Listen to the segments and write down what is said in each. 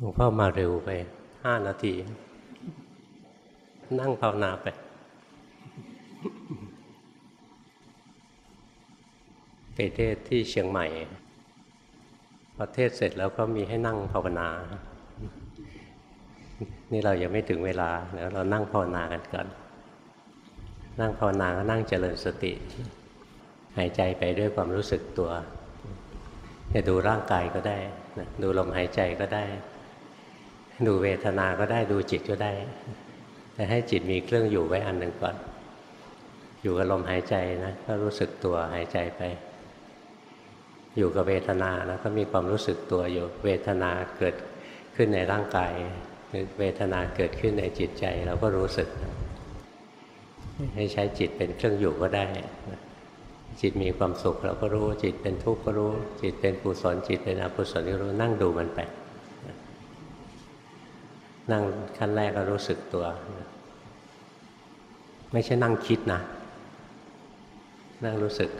หลวงพ่อมาเร็วไปห้านาที นั่งภาวนาไป ไปเทศที่เชียงใหม่พอเทศเสร็จแล้วก็มีให้นั่งภาวนา นี่เรายังไม่ถึงเวลาแล้วเรานั่งภาวนากันก่อน นั่งภาวนาก็นั่งเจริญสติ หายใจไปด้วยความรู้สึกตัวจะดูร่างกายก็ได้ ดูลมหายใจก็ได้ ดูเวทนาก็ได้ดูจิตก็ได้ แต่ให้จิตมีเครื่องอยู่ไว้อันหนึ่งก่อน อยู่กับลมหายใจนะก็รู้สึกตัวหายใจไป อยู่กับเวทนานะก็มีความรู้สึกตัวอยู่เวทนาเกิดขึ้นในร่างกายเวทนาเกิดขึ้นในจิตใจเราก็รู้สึก ให้ใช้จิตเป็นเครื่องอยู่ก็ได้ จิตมีความสุขเราก็รู้จิตเป็นทุกข์ก็รู้ จิตเป็นกุศลจิตเป็นอกุศลก็รู้นั่งดูมันไป นั่งขั้นแรกก็รู้สึกตัว ไม่ใช่นั่งคิดนะ นั่งรู้สึก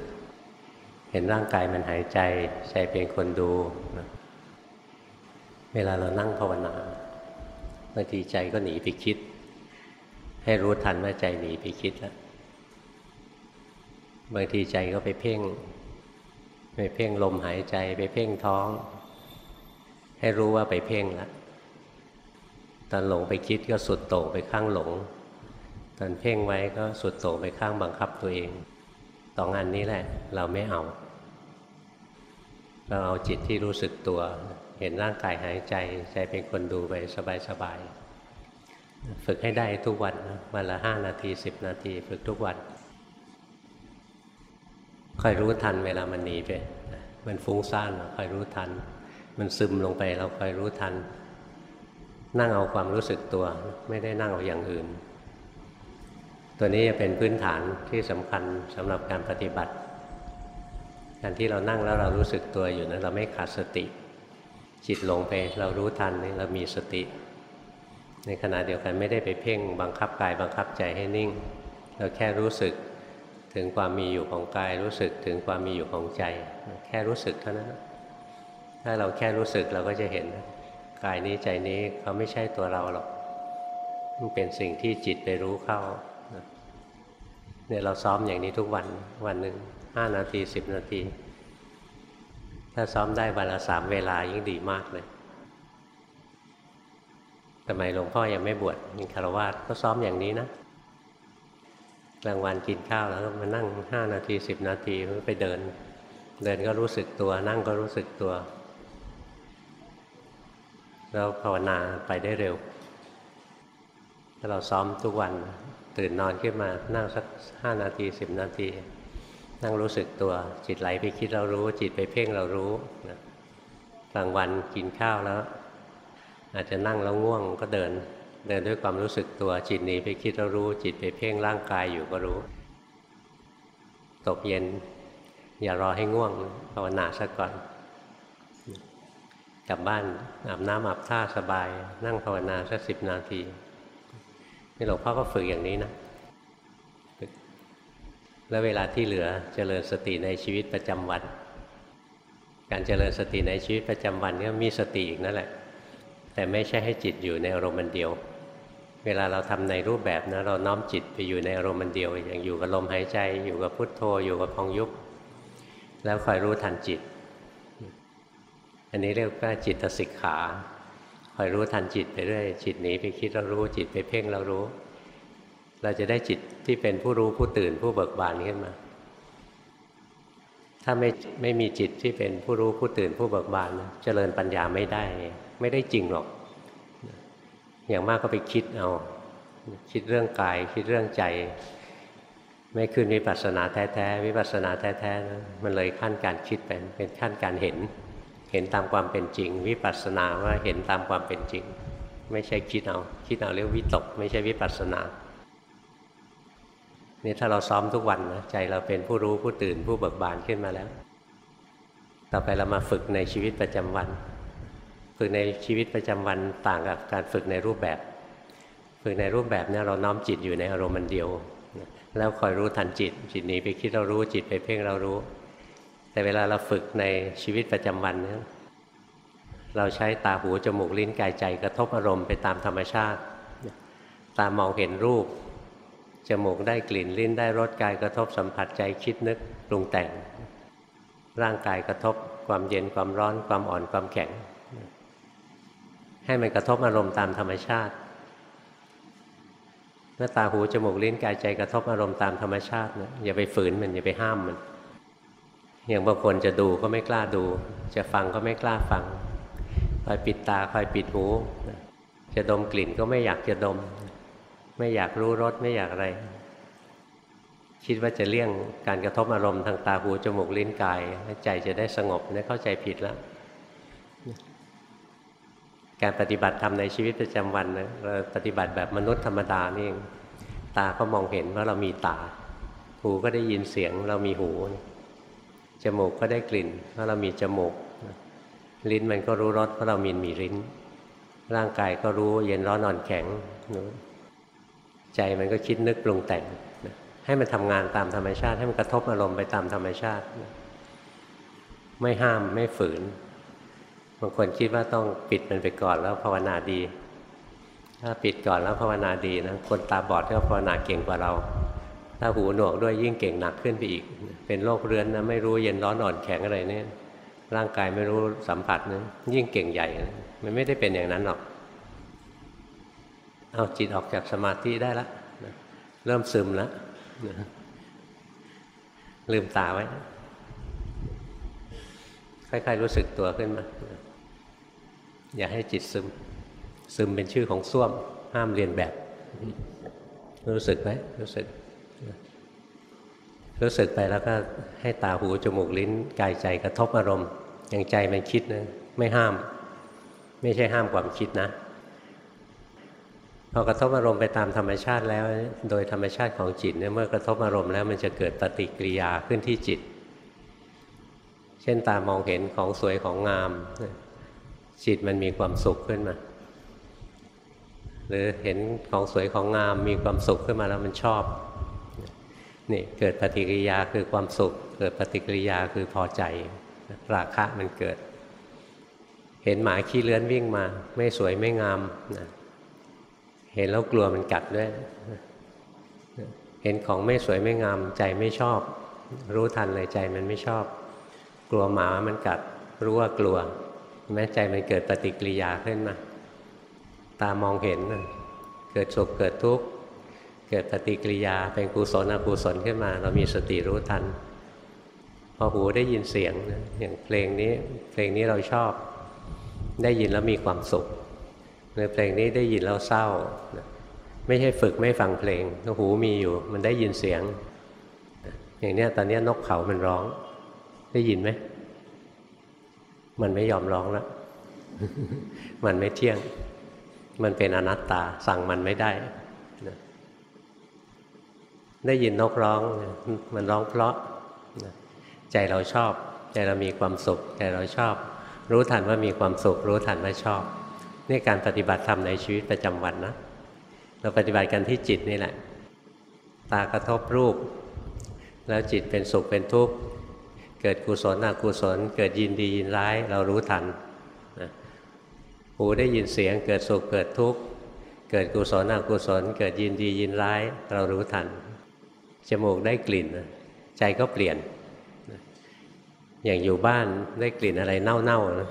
เห็นร่างกายมันหายใจ ใจเป็นคนดูเวลาเรานั่งภาวนาบางทีใจก็หนีไปคิด ให้รู้ทันว่าใจหนีไปคิดแล้วบางทีใจก็ไปเพ่งไปเพ่งลมหายใจไปเพ่งท้อง ให้รู้ว่าไปเพ่งแล้ว ตอนหลงไปคิดก็สุดโต่งไปข้างหลง ตอนเพ่งไว้ก็สุดโต่งไปข้างบังคับตัวเองสองอันนี้แหละ เราไม่เอา เราเอาจิตที่รู้สึกตัว เห็นร่างกายหายใจใจเป็นคนดูไปสบายๆฝึกให้ได้ทุกวันวันละห้านาทีสิบนาทีฝึกทุกวันคอยรู้ทันเวลามันหนีไป มันฟุ้งซ่านเราคอยรู้ทัน มันซึมลงไปเราคอยรู้ทัน นั่งเอาความรู้สึกตัว ไม่ได้นั่งเอาอย่างอื่น ตัวนี้จะเป็นพื้นฐานที่สำคัญสำหรับการปฏิบัติ การที่เรานั่งแล้วเรารู้สึกตัวอยู่นะเราไม่ขาดสติ จิตหลงไปเรารู้ทันนี่เรามีสติ ในขณะเดียวกันไม่ได้ไปเพ่งบังคับกายบังคับใจให้นิ่ง เราแค่รู้สึกถึงความมีอยู่ของกายรู้สึกถึงความมีอยู่ของใจ แค่รู้สึกเท่านั้น ถ้าเราแค่รู้สึกเราก็จะเห็น กายนี้ใจนี้เขาไม่ใช่ตัวเราหรอกมันเป็นสิ่งที่จิตไปรู้เข้าเนี่ยเราซ้อมอย่างนี้ทุกวันวันหนึ่งห้านาทีสิบนาที ถ้าซ้อมได้วันละสามเวลายิ่งดีมากเลยสมัยหลวงพ่อยังไม่บวชมีคารวาสก็ซ้อมอย่างนี้นะกลางวันกินข้าวแล้วก็มานั่งห้านาทีสิบนาทีไปเดิน เดินก็รู้สึกตัว นั่งก็รู้สึกตัว เราภาวนาไปได้เร็ว ถ้าเราซ้อมทุกวันตื่นนอนขึ้นมานั่งสักห้านาทีสิบนาที นั่งรู้สึกตัวจิตไหลไปคิดเรารู้ จิตไปเพ่งเรารู้กลางวันกินข้าวแล้ว อาจจะนั่งแล้วง่วงก็เดิน เดินด้วยความรู้สึกตัวจิตหนีไปคิดแล้วรู้ จิตไปเพ่งร่างกายอยู่ก็รู้ ตกเย็น อย่ารอให้ง่วงภาวนาซะก่อน กลับบ้านอาบน้ำอาบท่าสบาย นั่งภาวนาสักสิบนาทีนี่หลวงพ่อก็ฝึกอย่างนี้นะฝึกแล้วเวลาที่เหลือเจริญสติในชีวิตประจำวัน การเจริญสติในชีวิตประจำวันก็มีสติอีกนั่นแหละ แต่ไม่ใช่ให้จิตอยู่ในอารมณ์เดียว เวลาเราทำในรูปแบบนะเราน้อมจิตไปอยู่ในอารมณ์เดียว อย่างอยู่กับลมหายใจ อยู่กับพุทโธ อยู่กับพองยุบแล้วคอยรู้ทันจิต อันนี้เรียกว่าจิตสิกขาคอยรู้ทันจิตไปเรื่อยจิตหนีไปคิดเรารู้จิตไปเพ่งเรารู้ เราจะได้จิตที่เป็นผู้รู้ผู้ตื่นผู้เบิกบานขึ้นมา ถ้าไม่ไม่มีจิตที่เป็นผู้รู้ผู้ตื่นผู้เบิกบานเจริญปัญญาไม่ได้ ไม่ได้จริงหรอก อย่างมากก็ไปคิดเอา คิดเรื่องกาย คิดเรื่องใจ ไม่ขึ้นวิปัสสนาแท้ๆวิปัสสนาแท้ๆนะมันเลยขั้นการคิดเป็นเป็นขั้นการเห็น เห็นตามความเป็นจริง วิปัสสนาว่าเห็นตามความเป็นจริง ไม่ใช่คิดเอา คิดเอาเรียกวิตก ไม่ใช่วิปัสสนานี่ถ้าเราซ้อมทุกวันนะใจเราเป็นผู้รู้ผู้ตื่นผู้เบิกบานขึ้นมาแล้ว ต่อไปเรามาฝึกในชีวิตประจำวัน ฝึกในชีวิตประจำวันต่างกับการฝึกในรูปแบบ ฝึกในรูปแบบเนี่ยเราน้อมจิตอยู่ในอารมณ์เดียว แล้วคอยรู้ทันจิต จิตหนีไปคิดเรารู้จิตไปเพ่งเรารู้ แต่เวลาเราฝึกในชีวิตประจำวันเนี่ยเราใช้ตาหูจมูกลิ้นกายใจกระทบอารมณ์ไปตามธรรมชาติ ตามองเห็นรูป จมูกได้กลิ่นลิ้นได้รสกายกระทบสัมผัสใจคิดนึกปรุงแต่ง ร่างกายกระทบความเย็นความร้อนความอ่อนความแข็ง ให้มันกระทบอารมณ์ตามธรรมชาติ เมื่อตาหูจมูกลิ้นกายใจกระทบอารมณ์ตามธรรมชาตินะอย่าไปฝืนมันอย่าไปห้ามมัน อย่างบางคนจะดูก็ไม่กล้าดู จะฟังก็ไม่กล้าฟังคอยปิดตาคอยปิดหู จะดมกลิ่นก็ไม่อยากจะดม ไม่อยากรู้รสไม่อยากอะไร คิดว่าจะเลี่ยงการกระทบอารมณ์ทางตาหูจมูกลิ้นกายใจจะได้สงบนี่เข้าใจผิดแล้วการปฏิบัติธรรมในชีวิตประจำวันนะเราปฏิบัติแบบมนุษย์ธรรมดานี่เองตาก็มองเห็นว่าเรามีตา หูก็ได้ยินเสียงเรามีหู จมูกก็ได้กลิ่น เพราะเรามีจมูก ลิ้นมันก็รู้รสเพราะเรามีมีลิ้น ร่างกายก็รู้เย็นร้อนอ่อนแข็งใจมันก็คิดนึกปรุงแต่ง ให้มันทำงานตามธรรมชาติ ให้มันกระทบอารมณ์ไปตามธรรมชาติ ไม่ห้ามไม่ฝืนบางคนคิดว่าต้องปิดมันไปก่อนแล้วภาวนาดี ถ้าปิดก่อนแล้วภาวนาดีนะคนตาบอดก็ภาวนาเก่งกว่าเรา ถ้าหูหนวกด้วยยิ่งเก่งหนักขึ้นไปอีก เป็นโรคเรื้อนนะไม่รู้เย็นร้อนอ่อนแข็งอะไรเนี่ยร่างกายไม่รู้สัมผัสนะยิ่งเก่งใหญ่นะมันไม่ได้เป็นอย่างนั้นหรอก เอาจิตออกจากสมาธิได้แล้วเริ่มซึมแล้วลืมตาไว้ค่อยๆรู้สึกตัวขึ้นมา อย่าให้จิตซึม ซึมเป็นชื่อของส้วม ห้ามเรียนแบบ รู้สึกไหมรู้สึก รู้สึกไปแล้วก็ให้ตาหูจมูกลิ้นกายใจกระทบอารมณ์อย่างใจมันคิดนะไม่ห้าม ไม่ใช่ห้ามความคิดนะ พอกระทบอารมณ์ไปตามธรรมชาติแล้ว โดยธรรมชาติของจิตเนี่ยเมื่อกระทบอารมณ์แล้วมันจะเกิดปฏิกิริยาขึ้นที่จิต เช่นตามองเห็นของสวยของงาม จิตมันมีความสุขขึ้นมา หรือเห็นของสวยของงามมีความสุขขึ้นมาแล้วมันชอบ นี่เกิดปฏิกิริยาคือความสุข เกิดปฏิกิริยาคือพอใจ ราคะมันเกิด เห็นหมาขี้เลื้อนวิ่งมา ไม่สวยไม่งามนะเห็นแล้วกลัวมันกัดด้วย เห็นของไม่สวยไม่งาม ใจไม่ชอบ รู้ทันเลยใจมันไม่ชอบ กลัวหมามันกัด รู้ว่ากลัวแม้ใจมันเกิดปฏิกิริยาขึ้นมา ตามองเห็น เกิดสุขเกิดทุกข์ เกิดปฏิกิริยาเป็นกุศลอกุศลขึ้นมา เรามีสติรู้ทัน พอหูได้ยินเสียงอย่างเพลงนี้เพลงนี้เราชอบ ได้ยินแล้วมีความสุขในเพลงนี้ได้ยินแล้วเศร้า ไม่ใช่ฝึกไม่ฟังเพลงหูมีอยู่ มันได้ยินเสียง อย่างนี้ตอนนี้นกเขามันร้อง ได้ยินไหมมันไม่ยอมร้องแล้วมันไม่เที่ยง มันเป็นอนัตตาสั่งมันไม่ได้ ได้ยินนกร้องมันร้องเพราะใจเราชอบ ใจเรามีความสุข ใจเราชอบ รู้ทันว่ามีความสุข รู้ทันว่าชอบนี่การปฏิบัติธรรมในชีวิตประจำวันนะเราปฏิบัติกันที่จิตนี่แหละ ตากระทบรูป แล้วจิตเป็นสุขเป็นทุกข์เกิดกุศลอกุศล เกิดยินดียินร้าย เรารู้ทันนะหูได้ยินเสียง เกิดสุขเกิดทุกข์เกิดกุศลอกุศล เกิดยินดียินร้าย เรารู้ทัน จมูกได้กลิ่นใจก็เปลี่ยน อย่างอยู่บ้านได้กลิ่นอะไรเน่าๆนะ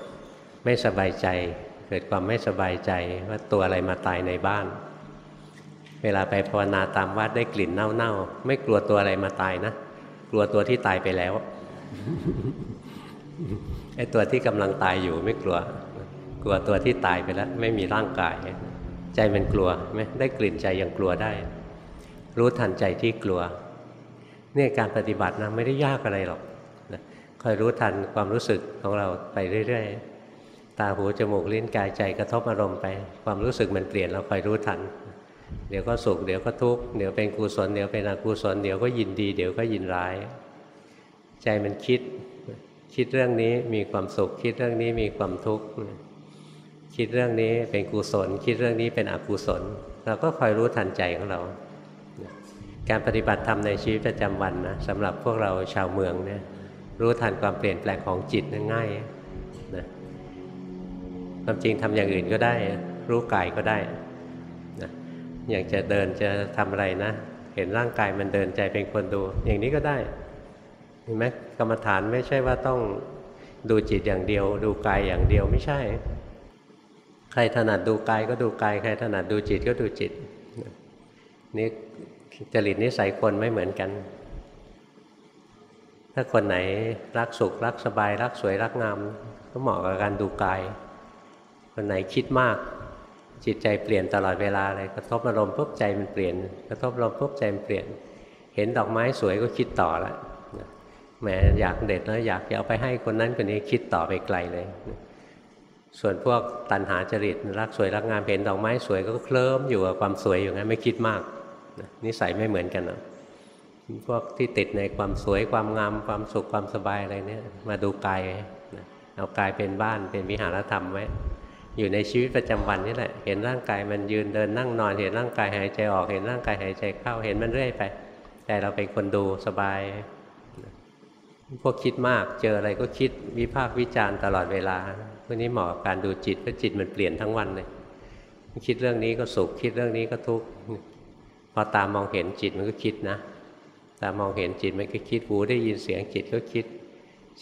ไม่สบายใจ เกิดความไม่สบายใจว่าตัวอะไรมาตายในบ้าน เวลาไปภาวนาตามวัดได้กลิ่นเน่าๆไม่กลัวตัวอะไรมาตายนะกลัวตัวที่ตายไปแล้วไอ้ตัวที่กำลังตายอยู่ไม่กลัว กลัวตัวที่ตายไปแล้ว ไม่มีร่างกาย ใจมันกลัวไหมได้กลิ่นใจยังกลัวได้ รู้ทันใจที่กลัวเนี่ยการปฏิบัตินะไม่ได้ยากอะไรหรอกนะคอยรู้ทันความรู้สึกของเราไปเรื่อยๆ ตาหูจมูกลิ้นกายใจกระทบอารมณ์ไป ความรู้สึกมันเปลี่ยนเราคอยรู้ทัน เดี๋ยวก็สุขเดี๋ยวก็ทุกข์เดี๋ยวเป็นกุศลเดี๋ยวเป็นอกุศลเดี๋ยวก็ยินดี เดี๋ยวก็ยินร้าย ใจมันคิด คิดเรื่องนี้มีความสุข คิดเรื่องนี้มีความทุกข์คิดเรื่องนี้เป็นกุศล คิดเรื่องนี้เป็นอกุศล เราก็คอยรู้ทันใจของเรา การปฏิบัติธรรมในชีวิตประจำวันนะสำหรับพวกเราชาวเมืองเนี่ยรู้ทันความเปลี่ยนแปลงของจิตง่ายนะความจริงทำอย่างอื่นก็ได้ รู้กายก็ได้นะอย่ากจะเดินจะทำอะไรนะ เห็นร่างกายมันเดินใจเป็นคนดู อย่างนี้ก็ได้เห็นไหมกรรมฐานไม่ใช่ว่าต้องดูจิตอย่างเดียว ดูกายอย่างเดียวไม่ใช่ ใครถนัดดูกายก็ดูกาย ใครถนัดดูจิตก็ดูจิตนี่ จริตนิสัยคนไม่เหมือนกัน ถ้าคนไหนรักสุข รักสบาย รักสวยรักงาม ก็เหมาะกับการดูกาย คนไหนคิดมาก จิตใจเปลี่ยนตลอดเวลาเลยกระทบอารมณ์ปุ๊บใจมันเปลี่ยน กระทบอารมณ์ปุ๊บใจมันเปลี่ยน เห็นดอกไม้สวยก็คิดต่อละแหมอยากเด็ดแล้วอยากจะเอาไปให้คนนั้นคนนี้คิดต่อไปไกลเลย ส่วนพวกตัณหาจริตรักสวยรักงามเห็นดอกไม้สวยก็เคลิ้มอยู่กับความสวยอยู่งั้นไม่คิดมาก นิสัยไม่เหมือนกันนะพวกที่ติดในความสวยความงามความสุขความสบายอะไรเนี่ย มาดูกายเอากายเป็นบ้านเป็นวิหารธรรมไว้อยู่ในชีวิตประจำวันนี่แหละ เห็นร่างกายมันยืนเดินนั่งนอน เห็นร่างกายหายใจออก เห็นร่างกายหายใจเข้า เห็นมันเรื่อยไป แต่เราเป็นคนดูสบาย พวกคิดมาก เจออะไรก็คิดวิพากษ์วิจารณ์ตลอดเวลาพวกนี้เหมาะกับการดูจิตเพราะจิตมันเปลี่ยนทั้งวันเลย คิดเรื่องนี้ก็สุข คิดเรื่องนี้ก็ทุกข์ อตามองเห็นจิตมันก็คิดนะ ตามองเห็นจิตมันก็คิดหูได้ยินเสียงจิตก็คิด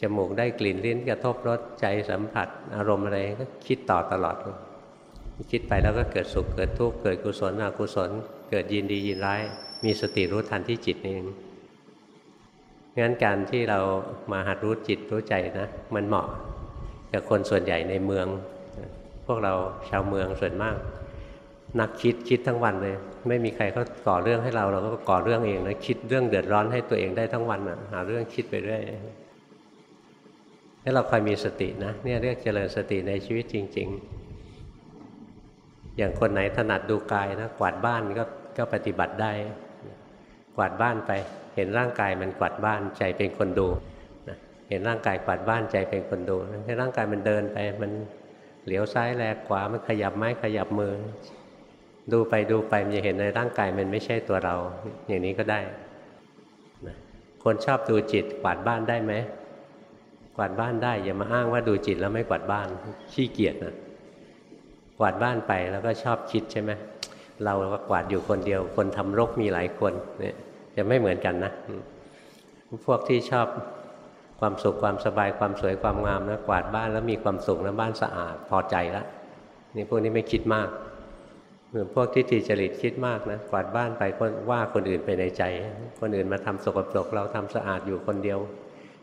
จมูกได้กลิ่นลิ้นกระทบรสใจสัมผัส อารมณ์อะไรก็คิดต่อตลอดคิดไปแล้วก็เกิดสุขเกิดทุกข์เกิดกุศลอกุศล เกิดยินดียินร้าย มีสติรู้ทันที่จิตเองงั้นการที่เรามาหัดรู้จิตรู้ใจนะมันเหมาะกับคนส่วนใหญ่ในเมือง พวกเราชาวเมืองส่วนมาก นักคิดคิดทั้งวันเลย ไม่มีใครเขาก่อเรื่องให้เราเราก็ก่อเรื่องเองนะคิดเรื่องเดือดร้อนให้ตัวเองได้ทั้งวันนะหาเรื่องคิดไปเรื่อยให้เราคอยมีสตินะเนี่ยเรียกเจริญสติในชีวิตจริง ๆ อย่างคนไหนถนัดดูกายนะกวาดบ้านก็ก็ปฏิบัติได้ กวาดบ้านไป เห็นร่างกายมันกวาดบ้านใจเป็นคนดูนะเห็นร่างกายกวาดบ้านใจเป็นคนดูให้ร่างกายมันเดินไปมันเหลียวซ้ายแลกขวามันขยับไม้ขยับมือ ดูไปดูไปมันจะเห็นในร่างกายมันไม่ใช่ตัวเรา อย่างนี้ก็ได้ คนชอบดูจิตกวาดบ้านได้ไหมกวาดบ้านได้ อย่ามาอ้างว่าดูจิตแล้วไม่กวาดบ้านขี้เกียจนะกวาดบ้านไปแล้วก็ชอบคิดใช่ไหมเราก็กวาดอยู่คนเดียว คนทำรกมีหลายคนเนี่ยจะไม่เหมือนกันนะพวกที่ชอบความสุขความสบายความสวยความงามนะกวาดบ้านแล้วมีความสุขแล้วบ้านสะอาดพอใจแล้วนี่พวกนี้ไม่คิดมาก เหมือนพวกที่ตีจริตคิดมากนะกวาดบ้านไปว่าคนอื่นไปในใจ คนอื่นมาทำสกปรกเราทำสะอาดอยู่คนเดียว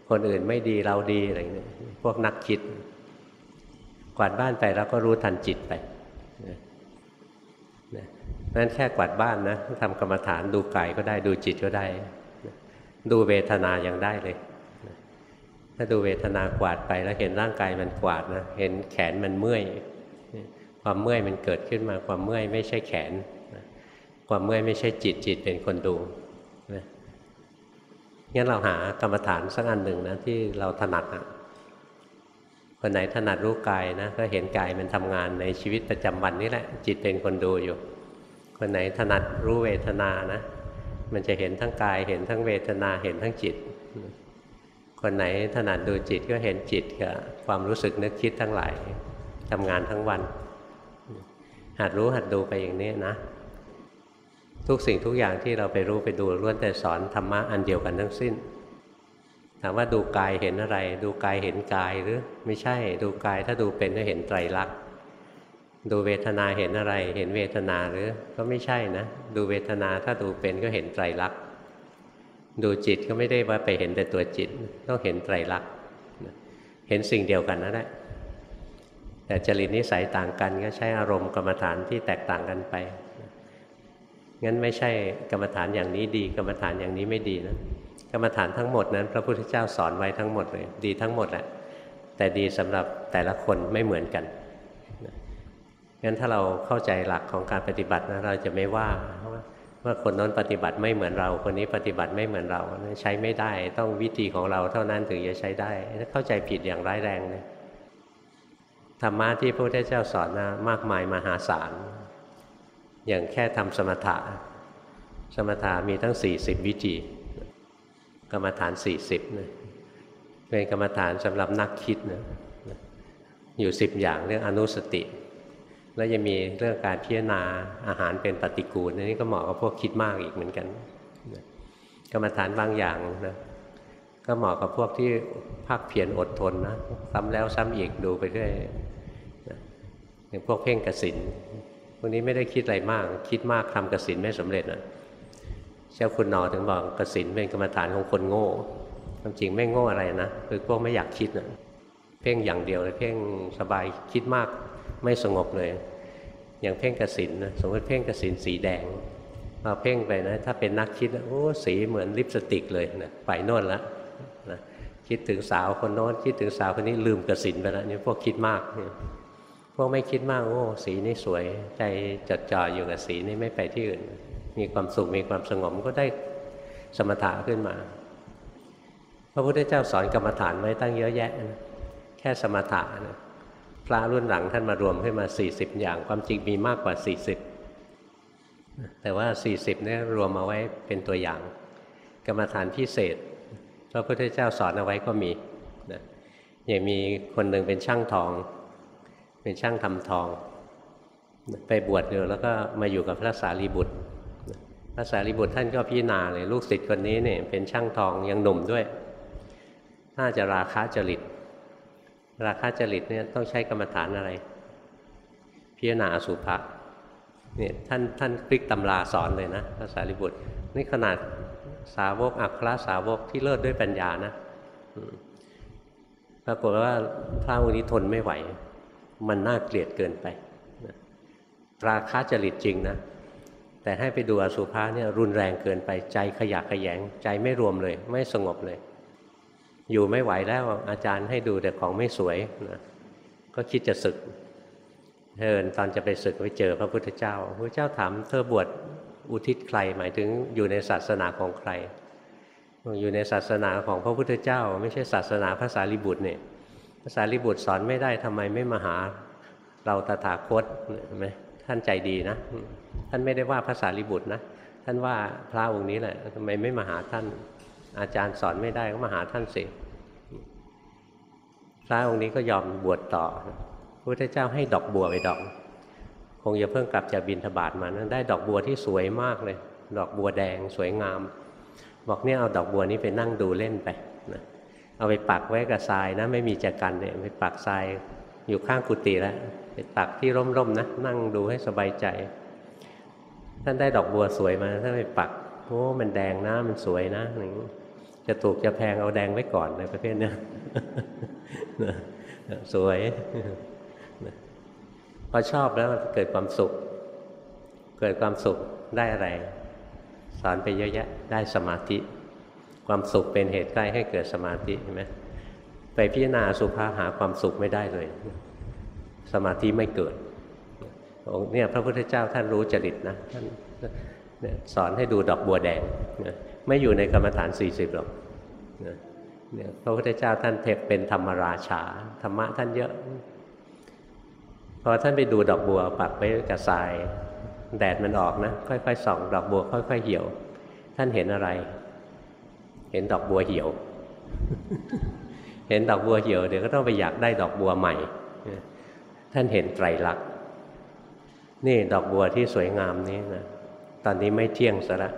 คนอื่นไม่ดีเราดีอะไรเงี้ยพวกนักคิด กวาดบ้านไปแล้วก็รู้ทันจิตไปนั้นแค่กวาดบ้านนะทำกรรมฐานดูกายก็ได้ดูจิตก็ได้ ดูเวทนาอยังได้เลย ถ้าดูเวทนากวาดไปแล้วเห็นร่างกายมันกวาดนะเห็นแขนมันเมื่อย ความเมื่อยมันเกิดขึ้นมาความเมื่อยไม่ใช่แขน ความเมื่อยไม่ใช่จิตจิตเป็นคนดูงั้นเราหากรรมฐานสักอันหนึ่งนะที่เราถนัดอะคนไหนถนัดรู้กายนะก็เห็นกายมันทำงานในชีวิตประจำวันนี่แหละ จิตเป็นคนดูอยู่ คนไหนถนัดรู้เวทนานะ มันจะเห็นทั้งกาย เห็นทั้งเวทนาเห็นทั้งจิต คนไหนถนัดดูจิตก็เห็นจิตกับความรู้สึกนึกคิดทั้งหลายทำงานทั้งวัน หัดรู้หัดดูไปอย่างนี้นะ ทุกสิ่งทุกอย่างที่เราไปรู้ไปดูล้วนแต่สอนธรรมะอันเดียวกันทั้งสิ้นถามว่าดูกายเห็นอะไร ดูกายเห็นกายหรือไม่ใช่ดูกายถ้าดูเป็นก็เห็นไตรลักษณ์ดูเวทนาเห็นอะไร เห็นเวทนาหรือก็ไม่ใช่นะ ดูเวทนาถ้าดูเป็นก็เห็นไตรลักษณ์ดูจิตก็ไม่ได้ว่าไปเห็นแต่ตัวจิตต้องเห็นไตรลักษณ์เห็นสิ่งเดียวกันนั่นแหละ แต่จริตนิสัยต่างกันก็ใช้อารมณ์กรรมฐานที่แตกต่างกันไป งั้นไม่ใช่กรรมฐานอย่างนี้ดี กรรมฐานอย่างนี้ไม่ดีนะกรรมฐานทั้งหมดนั้น พระพุทธเจ้าสอนไว้ทั้งหมดเลยดีทั้งหมดแหละแต่ดีสำหรับแต่ละคนไม่เหมือนกันงั้นถ้าเราเข้าใจหลักของการปฏิบัตินะเราจะไม่ว่าว่าคนนั้นปฏิบัติไม่เหมือนเรา คนนี้ปฏิบัติไม่เหมือนเราใช้ไม่ได้ต้องวิธีของเราเท่านั้นถึงจะใช้ได้ เข้าใจผิดอย่างร้ายแรงเลย ธรรมะที่พระพุทธเจ้าสอนนะมากมายมหาศาล อย่างแค่ทำสมถะ สมถะมีทั้ง 40 วิธีกรรมฐาน 40นะเป็นกรรมฐานสำหรับนักคิดนะอยู่สิบอย่างเรื่องอนุสติ แล้วจะมีเรื่องการพิจารณาอาหารเป็นปฏิกูลนนี้ก็เหมาะกับพวกคิดมากอีกเหมือนกันกรรมฐานบางอย่างนะก็เหมาะกับพวกที่ภาคเพียรอดทนนะซ้ำแล้วซ้ำอีกดูไปเรื่อย อย่างพวกเพ่งกสินพวกนี้ไม่ได้คิดอะไรมาก คิดมากทำกสินไม่สำเร็จนะเจ้าคุณนอถึงบอกกสินเป็นกรรมฐานของคนโง่ความจริงไม่โง่อะไรนะคือพวกไม่อยากคิดนะเพ่งอย่างเดียวเลยเพ่งสบายคิดมากไม่สงบเลย อย่างเพ่งกสินนะสมมติเพ่งกสินสีแดงพอเพ่งไปนะถ้าเป็นนักคิดโอ้สีเหมือนลิปสติกเลยนะไปโน่นละนะคิดถึงสาวคนโน้นคิดถึงสาวคนนี้ลืมกสินไปแล้วนี่พวกคิดมากเนี่ย พวกไม่คิดมากโอ้สีนี่สวย ใจจดจ่ออยู่กับสีนี่ไม่ไปที่อื่น มีความสุขมีความสงบก็ได้สมถะขึ้นมา พระพุทธเจ้าสอนกรรมฐานไว้ตั้งเยอะแยะนะแค่สมถะนะพระรุ่นหลังท่านมารวมขึ้นมา 40 อย่างความจริงมีมากกว่า 40 แต่ว่า 40เนี่ยรวมมาไว้เป็นตัวอย่าง กรรมฐานพิเศษพระพุทธเจ้าสอนเอาไว้ก็มีนะอย่างมีคนหนึ่งเป็นช่างทอง เป็นช่างทำทอง ไปบวชอยู่แล้วก็มาอยู่กับพระสารีบุตร พระสารีบุตรท่านก็พิจารณาเลยลูกศิษย์คนนี้เนี่ยเป็นช่างทองยังหนุ่มด้วย น่าจะราคะจริต ราคะจริตเนี่ยต้องใช้กรรมฐานอะไร พิจารณาอสุภะเนี่ยท่านท่านพลิกตำราสอนเลยนะภาษาลิบุตรนี่ขนาดสาวกอัครสาวกที่เลิศด้วยปัญญานะปรากฏว่าพระองค์นี้ทนไม่ไหว มันน่าเกลียดเกินไปราคะจริตจริงนะ แต่ให้ไปดูอสุภะเนี่ยรุนแรงเกินไปใจขยะขยง ใจไม่รวมเลย ไม่สงบเลย อยู่ไม่ไหวแล้วอาจารย์ให้ดูแต่ของไม่สวยนะก็คิดจะศึกเธอตอนจะไปศึกไปเจอพระพุทธเจ้าพระเจ้าถามเธอบวชอุทิศใครหมายถึงอยู่ในศาสนาของใคร อยู่ในศาสนาของพระพุทธเจ้า ไม่ใช่ศาสนาภาษาลิบุตรเนี่ย ภาษาลิบุตรสอนไม่ได้ทำไมไม่มาหา เราตถาคตเห็นไหมท่านใจดีนะ ท่านไม่ได้ว่าภาษาลิบุตรนะ ท่านว่าพระองค์นี้แหละทำไมไม่มาหาท่าน อาจารย์สอนไม่ได้ก็มาหาท่านสิพระองค์นี้ก็ยอมบวชต่อพระพุทธเจ้าให้ดอกบัวไปดอก คงจะเพิ่งกลับจากบินทบาทมานะได้ดอกบัวที่สวยมากเลย ดอกบัวแดงสวยงาม บอกเนี่ยเอาดอกบัวนี้ไปนั่งดูเล่นไปนะ เอาไปปักไว้กับทรายนะ ไม่มีจักกันเนี่ยไปปักทรายอยู่ข้างกุฏิแล้วไปปักที่ร่มๆนะนั่งดูให้สบายใจ ท่านได้ดอกบัวสวยมาท่านไปปักโอ้มันแดงนะมันสวยนะอย่างจะถูกจะแพงเอาแดงไว้ก่อนในประเภทนี้สวยพอชอบแล้วเกิดความสุข เกิดความสุขได้อะไร สอนไปเยอะแยะได้สมาธิ ความสุขเป็นเหตุใกล้ให้เกิดสมาธิเห็นไหมไปพิจารณาสุภาหาความสุขไม่ได้เลย สมาธิไม่เกิดเนี่ยพระพุทธเจ้าท่านรู้จริตนะท่านสอนให้ดูดอกบัวแดงไม่อยู่ในกรรมฐาน 40หรอกเนี่ยพระพุทธเจ้าท่านเทพเป็นธรรมราชา ธรรมะท่านเยอะ พอท่านไปดูดอกบัวปักไว้กับทราย แดดมันออกนะ ค่อยๆส่อง ดอกบัวค่อย ๆ เหี่ยว ท่านเห็นอะไร เห็นดอกบัวเหี่ยว เห็นดอกบัวเหี่ยวเดี๋ยวก็ต้องไปอยากได้ดอกบัวใหม่ ท่านเห็นไตรลักษณ์นี่ดอกบัวที่สวยงามนี้นะตอนนี้ไม่เที่ยงซะละ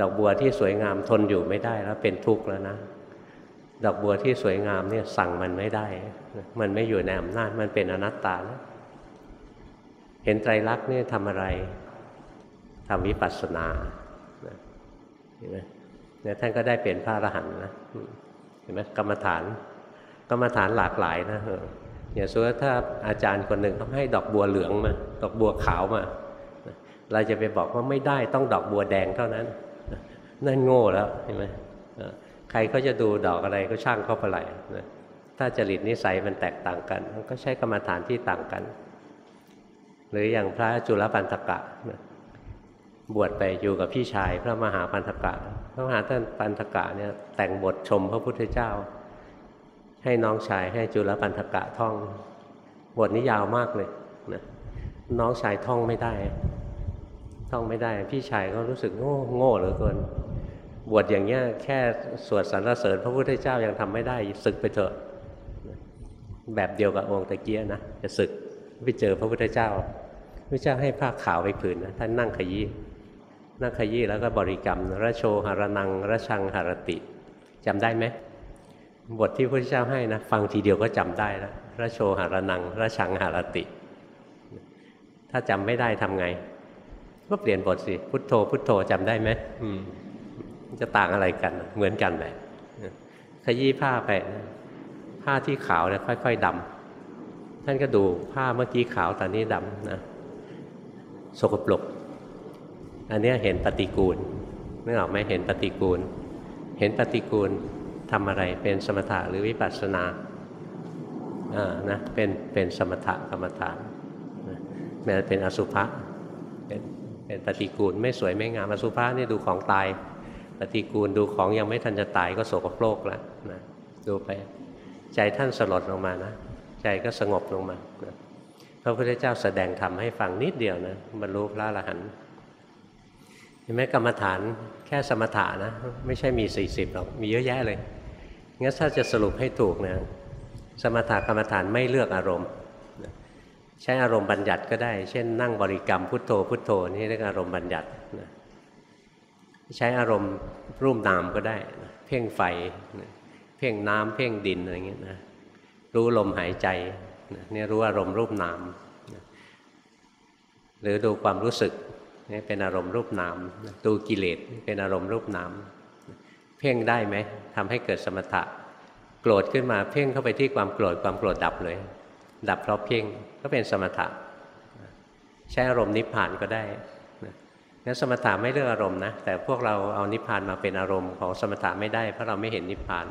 ดอกบัวที่สวยงามทนอยู่ไม่ได้แล้วเป็นทุกข์แล้วนะดอกบัวที่สวยงามเนี่ยสั่งมันไม่ได้ มันไม่อยู่ในอำนาจมันเป็นอนัตตาแล้วเห็นไตรลักษณ์เนี่ยทำอะไรทำวิปัสสนาเห็นไหม เนี่ยท่านก็ได้เป็นพระอรหันต์นะเห็นไหมกรรมฐาน กรรมฐานหลากหลายนะอย่างสมมติถ้าอาจารย์คนหนึ่งเขาให้ดอกบัวเหลืองมา ดอกบัวขาวมา เราจะไปบอกว่าไม่ได้ต้องดอกบัวแดงเท่านั้น นั่นโง่แล้วเห็นไหมใครก็จะดูดอกอะไรก็ช่างเข้าไปไหลนะถ้าจริตนิสัยมันแตกต่างกัน มันก็ใช้กรรมฐานที่ต่างกัน หรืออย่างพระจุลปันธกะบวชไปอยู่กับพี่ชายพระมหาปันธกะ ระมหาท่านปันธกะเนี่ยแต่งบทชมพระพุทธเจ้า ให้น้องชายให้จุลปันธกะท่อง บทนี้ยาวมากเลยนะน้องชายท่องไม่ได้ ท่องไม่ได้ พี่ชายก็รู้สึกโง่โง่เหลือเกิน บวชอย่างเงี้ยแค่สวดสรรเสริญพระพุทธเจ้ายังทำไม่ได้ศึกไปเถอะ แบบเดียวกับองค์ตะเกียนะจะศึกไปเจอพระพุทธเจ้าพระเจ้าให้ผ้าขาวไปผืนนะท่านนั่งขยี้ นั่งขยี้แล้วก็บริกรรมระโชหารนังระชังหารติจำได้ไหมบทที่พระพุทธเจ้าให้นะฟังทีเดียวก็จำได้แล้วระโชหารนังระชังหารติ ถ้าจำไม่ได้ทำไง ก็เปลี่ยนบทสิ พุทโธ พุทโธจำได้ไหมมจะต่างอะไรกัน เหมือนกันแหละขยี้ผ้าไปผ้าที่ขาวเนี่ยค่อย ๆดำท่านก็ดูผ้าเมื่อกี้ขาวตอนนี้ดำนะสกปรก อันนี้เห็นปฏิกูลนึกออกไหมเห็นปฏิกูล เห็นปฏิกูลทำอะไรเป็นสมถะหรือวิปัสสนาอ่านะเป็นเป็นสมถะกรรมฐานแม้เป็นอสุภะเป็นเป็นปฏิกูลไม่สวยไม่งามอสุภะนี่ดูของตาย ปฏิกูลดูของยังไม่ทันจะตายก็โสกโลกแล้วนะดูไปใจท่านสลดลงมานะใจก็สงบลงมานะพระพุทธเจ้าแสดงธรรมให้ฟังนิดเดียวนะบรรลุพระอรหันต์ ห็นไหมกรรมฐานแค่สมถะนะ ไม่ใช่มี 40หรอกมีเยอะแยะเลยงั้นถ้าจะสรุปให้ถูกนะสมถะกรรมฐานไม่เลือกอารมณ์ใช้อารมณ์บัญญัติก็ได้ เช่นนั่งบริกรรมพุทโธพุทโธนี่เรียกอารมณ์บัญญัติใช้อารมณ์รูปนามก็ได้เพ่งไฟเพ่งน้ำเพ่งดินอะไรเงี้ยนะรู้ลมหายใจนี่รู้อารมณ์รูปนามหรือดูความรู้สึก นี่เป็นอารมณ์รูปนามดูกิเลสเป็นอารมณ์รูปนามเพ่งได้ไหมทำให้เกิดสมถะ โกรธขึ้นมาเพ่งเข้าไปที่ความโกรธความโกรธดับเลย ดับเพราะเพ่งก็เป็นสมถะ ใช้อารมณ์นิพพานก็ได้งั้นสมถะไม่เลือกอารมณ์นะแต่พวกเราเอานิพพานมาเป็นอารมณ์ของสมถะไม่ได้ เพราะเราไม่เห็นนิพพาน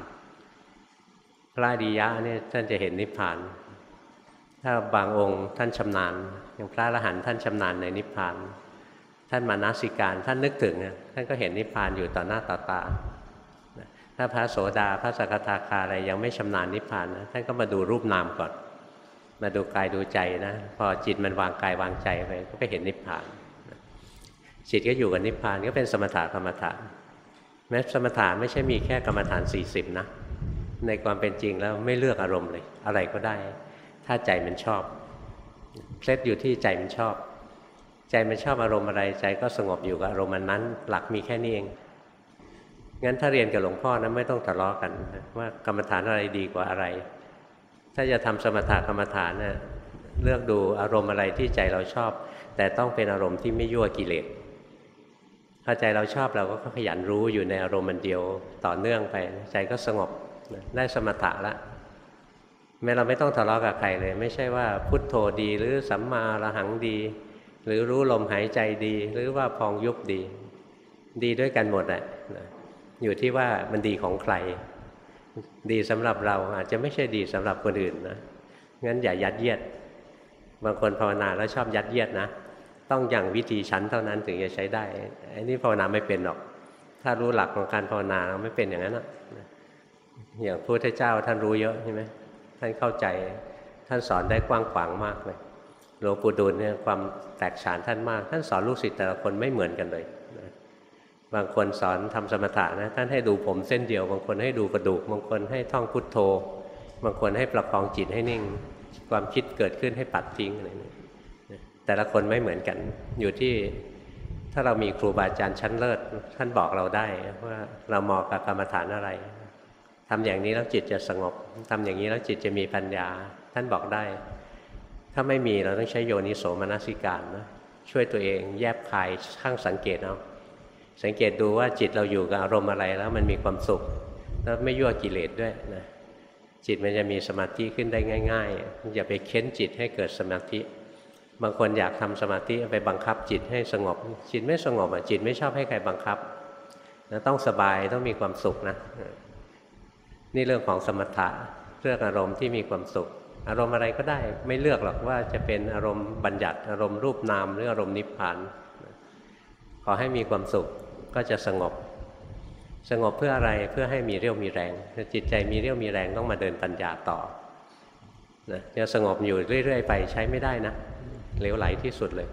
พระดียะเนี่ยท่านจะเห็นนิพพาน ถ้าบางองค์ท่านชำนาญอย่างพระอรหันต์ท่านชำนาญในนิพพาน ท่านมานาสิการท่านนึกถึงท่านก็เห็นนิพพานอยู่ต่อหน้าต่อตาถ้าพระโสดาพระสกทาคาอะไรยังไม่ชำนาญนิพพานนะท่านก็มาดูรูปนามก่อน มาดูกายดูใจนะ พอจิตมันวางกายวางใจไปก็ไปเห็นนิพพานจิตก็อยู่กับนิพพานก็เป็นสมถะกรรมฐานแม้สมถะไม่ใช่มีแค่กรรมฐาน 40 นะ ในความเป็นจริงแล้วไม่เลือกอารมณ์เลย อะไรก็ได้ ถ้าใจมันชอบเคล็ดอยู่ที่ใจมันชอบ ใจมันชอบอารมณ์อะไร ใจก็สงบอยู่กับอารมณ์นั้น หลักมีแค่นี้เอง งั้นถ้าเรียนกับหลวงพ่อนะไม่ต้องทะเลาะกัน ว่ากรรมฐานอะไรดีกว่าอะไร ถ้าจะทำสมถะกรรมฐานเนะ่ยเลือกดูอารมณ์อะไรที่ใจเราชอบ แต่ต้องเป็นอารมณ์ที่ไม่ยั่วกิเลสพอใจเราชอบเราก็ขยันรู้อยู่ในอารมณ์มันเดียวต่อเนื่องไป ใจก็สงบได้สมถะละแม้เราไม่ต้องทะเลาะกับใครเลย ไม่ใช่ว่าพุทโธดีหรือสัมมาระหังดี หรือรู้ลมหายใจดี หรือว่าพองยุบดี ดีด้วยกันหมดแหละอยู่ที่ว่ามันดีของใคร ดีสำหรับเราอาจจะไม่ใช่ดีสำหรับคนอื่นนะงั้นอย่ายัดเยียด บางคนภาวนาแล้วชอบยัดเยียดนะ ต้องอย่างวิธีชั้นเท่านั้นถึงจะใช้ได้อันนี้ภาวนาไม่เป็นหรอก ถ้ารู้หลักของการภาวนาไม่เป็นอย่างนั้นนะอย่างพระพุทธเจ้าท่านรู้เยอะใช่ไหมท่านเข้าใจท่านสอนได้กว้างขวางมากเลย หลวงปู่ดูลเนี่ยความแตกฉานท่านมาก ท่านสอนลูกศิษย์แต่ละคนไม่เหมือนกันเลยบางคนสอนทำสมถะนะท่านให้ดูผมเส้นเดียว บางคนให้ดูกระดูก บางคนให้ท่องพุทโธ บางคนให้ประคองจิตให้นิ่ง ความคิดเกิดขึ้นให้ปัดทิ้งอะไรนี่แต่ละคนไม่เหมือนกัน อยู่ที่ถ้าเรามีครูบาอาจารย์ชั้นเลิศท่านบอกเราได้ว่าเราเหมาะกับกรรมฐานอะไรทำอย่างนี้แล้วจิตจะสงบทำอย่างนี้แล้วจิตจะมีปัญญา ท่านบอกได้ ถ้าไม่มีเราต้องใช้โยนิโสมนสิการนะช่วยตัวเองแยบคายข้างสังเกตเอาสังเกตดูว่าจิตเราอยู่กับอารมณ์อะไรแล้วมันมีความสุข แล้วไม่ยั่วกิเลสด้วยนะจิตมันจะมีสมาธิขึ้นได้ง่ายๆอย่าไปเค้นจิตให้เกิดสมาธิ บางคนอยากทำสมาธิไปบังคับจิตให้สงบ จิตไม่สงบอะจิตไม่ชอบให้ใครบังคับนะต้องสบายต้องมีความสุขนะ นี่เรื่องของสมถะเรื่องอารมณ์ที่มีความสุข อารมณ์อะไรก็ได้ไม่เลือกหรอกว่าจะเป็นอารมณ์บัญญัติ อารมณ์รูปนามหรืออารมณ์นิพพาน ขอให้มีความสุขก็จะสงบ สงบเพื่ออะไรเพื่อให้มีเรี่ยวมีแรงจิตใจมีเรี่ยวมีแรงต้องมาเดินปัญญาต่อนะจะสงบอยู่เรื่อย ๆ ไปใช้ไม่ได้นะเหลวไหลที่สุดเลย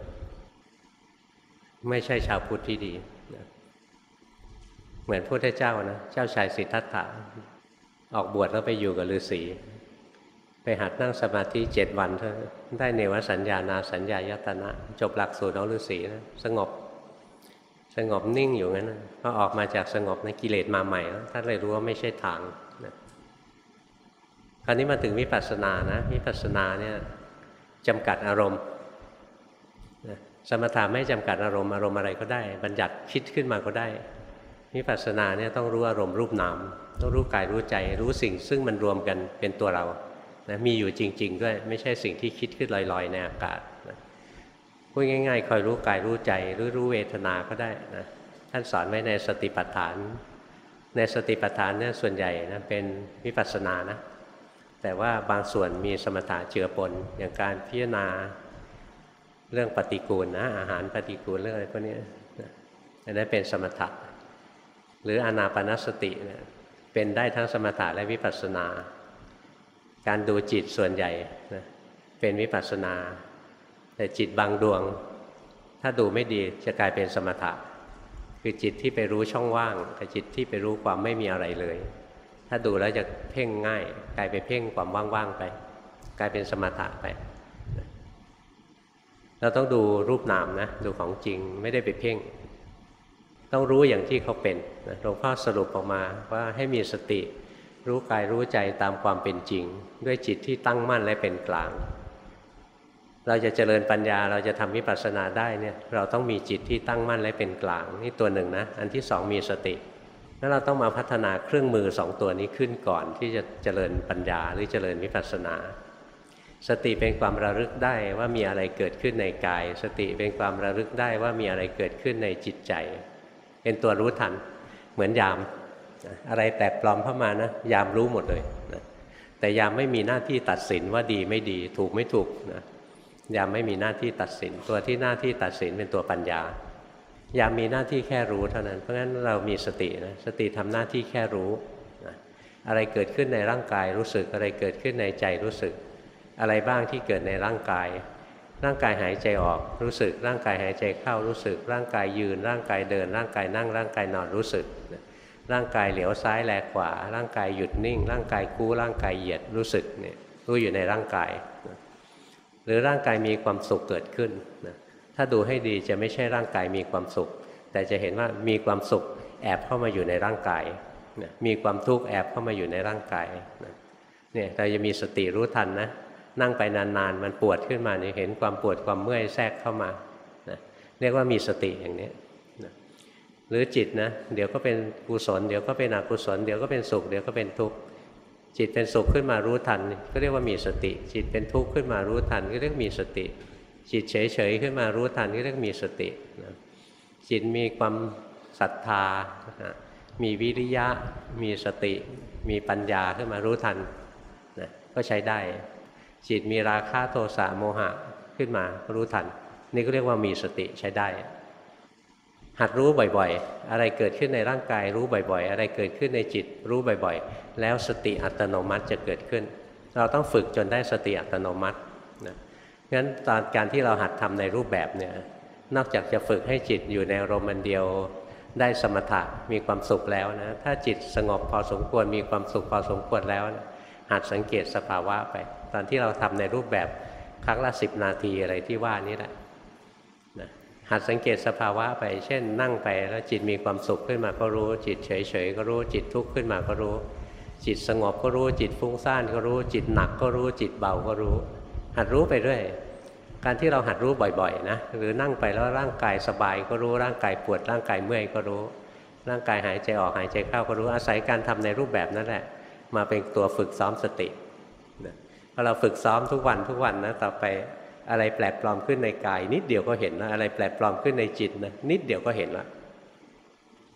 ไม่ใช่ชาวพุทธที่ดีเหมือนพระพุทธเจ้านะเจ้าชายสิทธัตถะออกบวชแล้วไปอยู่กับฤาษี ไปหัดนั่งสมาธิเจ็ดวันเท่านั้นได้เนวสัญญานาสัญญายตนะ จบหลักสูตรเอาฤาษีนะสงบ สงบนิ่งอยู่งั้นนะพอออกมาจากสงบในะกิเลสมาใหม่แล้วท่านเลยรู้ว่าไม่ใช่ทางนะคราวนี้มาถึงวิปัสสนานะวิปัสสนาเนี่ยจำกัดอารมณ์นะสมถะไม่จำกัดอารมณ์อารมณ์อะไรก็ได้ บัญญัติคิดขึ้นมาก็ได้วิปัสสนาเนี่ยต้องรู้อารมณ์รูปนามต้องรู้กายรู้ใจ รู้สิ่งซึ่งมันรวมกันเป็นตัวเรา นะมีอยู่จริง ๆ ด้วยไม่ใช่สิ่งที่คิดขึ้นลอยๆในอากาศนะพูดง่าย ๆ คอยรู้กายรู้ใจหรือรู้เวทนาก็ได้นะท่านสอนไว้ในสติปัฏฐาน ในสติปัฏฐานเนี่ยส่วนใหญ่นะเป็นวิปัสสนานะแต่ว่าบางส่วนมีสมถะเจือปนอย่างการพิจารณาเรื่องปฏิกูลนะอาหารปฏิกูลเรื่องอะไรพวกนี้อันนั้นเป็นสมถะหรืออนาปนสติเนี่ยเป็นได้ทั้งสมถะและวิปัสสนา การดูจิตส่วนใหญ่นะเป็นวิปัสสนา แต่จิตบางดวง ถ้าดูไม่ดีจะกลายเป็นสมถะ คือจิตที่ไปรู้ช่องว่างกับจิตที่ไปรู้ความไม่มีอะไรเลย ถ้าดูแล้วจะเพ่งง่าย กลายไปเพ่งความว่างๆไป กลายเป็นสมถะไป เราต้องดูรูปนามนะดูของจริงไม่ได้ไปเพ่ง ต้องรู้อย่างที่เขาเป็นหลวงพ่อสรุปออกมาว่าให้มีสติ รู้กายรู้ใจตามความเป็นจริง ด้วยจิตที่ตั้งมั่นและเป็นกลาง เราจะเจริญปัญญาเราจะทำวิปัสสนาได้เนี่ยเราต้องมีจิตที่ตั้งมั่นและเป็นกลางนี่ตัวหนึ่งนะอันที่สองมีสติแล้วเราต้องมาพัฒนาเครื่องมือสองตัวนี้ขึ้นก่อนที่จะเจริญปัญญาหรือเจริญวิปัสสนา สติเป็นความระลึกได้ว่ามีอะไรเกิดขึ้นในกาย สติเป็นความระลึกได้ว่ามีอะไรเกิดขึ้นในจิตใจ เป็นตัวรู้ทันเหมือนยาม อะไรแปลกปลอมเข้ามานะยามรู้หมดเลยนะแต่ยามไม่มีหน้าที่ตัดสินว่าดีไม่ดีถูกไม่ถูกนะยามไม่มีหน้าที่ตัดสิน ตัวที่หน้าที่ตัดสินเป็นตัวปัญญายามมีหน้าที่แค่รู้เท่านั้น เพราะฉะนั้นเรามีสตินะสติทำหน้าที่แค่รู้นะอะไรเกิดขึ้นในร่างกายรู้สึกอะไรเกิดขึ้นในใจรู้สึก อะไรบ้างที่เกิดในร่างกาย ร่างกายหายใจออกรู้สึก ร่างกายหายใจเข้ารู้สึก ร่างกายยืน ร่างกายเดิน ร่างกายนั่งร่างกายนอนรู้สึก ร่างกายเหลียวซ้ายแลขวา ร่างกายหยุดนิ่ง ร่างกายกู้ร่างกายเหยียดรู้สึกเนี่ยรู้อยู่ในร่างกายหรือร่างกายมีความสุขเกิดขึ้นนะถ้าดูให้ดีจะไม่ใช่ร่างกายมีความสุข แต่จะเห็นว่ามีความสุขแอบเข้ามาอยู่ในร่างกายนะมีความทุกข์แอบเข้ามาอยู่ในร่างกายนะเนี่ยเราจะมีสติรู้ทันนะนั่งไปนานๆ มันปวดขึ้นมาเนี่ยเห็นความปวดความเมื่อยแทรกเข้ามานะเรียกว่ามีสติอย่างนี้ หรือจิตนะเดี๋ยวก็เป็นกุศลเดี๋ยวก็เป็นอกุศลเดี๋ยวก็เป็นสุขเดี๋ยวก็เป็นทุกข์จิตเป็นสุขขึ้นมารู้ทัน ก็เรียกว่ามีสติ จิตเป็นทุกข์ขึ้นมารู้ทันก็เรียกมีสติ จิตเฉยๆขึ้นมารู้ทันก็เรียกมีสตินะจิตมีความศรัทธามีวิริยะ มีสติ มีปัญญาขึ้นมารู้ทันนะก็ใช้ได้ จิตมีราคะโทสะโมหะขึ้นมารู้ทัน นี่ก็เรียกว่ามีสติใช้ได้ หัดรู้บ่อยๆ อะไรเกิดขึ้นในร่างกายรู้บ่อยๆ อะไรเกิดขึ้นในจิตรู้บ่อยๆ แล้วสติอัตโนมัติจะเกิดขึ้น เราต้องฝึกจนได้สติอัตโนมัตินะงั้นตอนการที่เราหัดทำในรูปแบบเนี่ยนอกจากจะฝึกให้จิตอยู่ในอารมณ์เดียวได้สมถะมีความสุขแล้วนะถ้าจิตสงบพอสมควรมีความสุขพอสมควรแล้วนะหัดสังเกตสภาวะไป ตอนที่เราทำในรูปแบบครั้งละสิบนาทีอะไรที่ว่านี้แหละ หัดสังเกตสภาวะไป เช่น นั่งไปแล้วจิตมีความสุขขึ้นมาก็รู้ จิตเฉยๆก็รู้จิตทุกข์ขึ้นมาก็รู้ จิตสงบก็รู้จิตฟุ้งซ่านก็รู้ จิตหนักก็รู้จิตเบาก็รู้ หัดรู้ไปเรื่อยการที่เราหัดรู้บ่อยๆนะหรือนั่งไปแล้วร่างกายสบายก็รู้ร่างกายปวดร่างกายเมื่อยก็รู้ ร่างกายหายใจออกหายใจเข้าก็รู้อาศัยการทำในรูปแบบนั่นแหละ มาเป็นตัวฝึกซ้อมสติพอเราฝึกซ้อมทุกวันทุกวันนะต่อไป อะไรแปลกปลอมขึ้นในกาย นิดเดียวก็เห็นแล้วอะไรแปลกปลอมขึ้นในจิตนะนิดเดียวก็เห็นแล้ว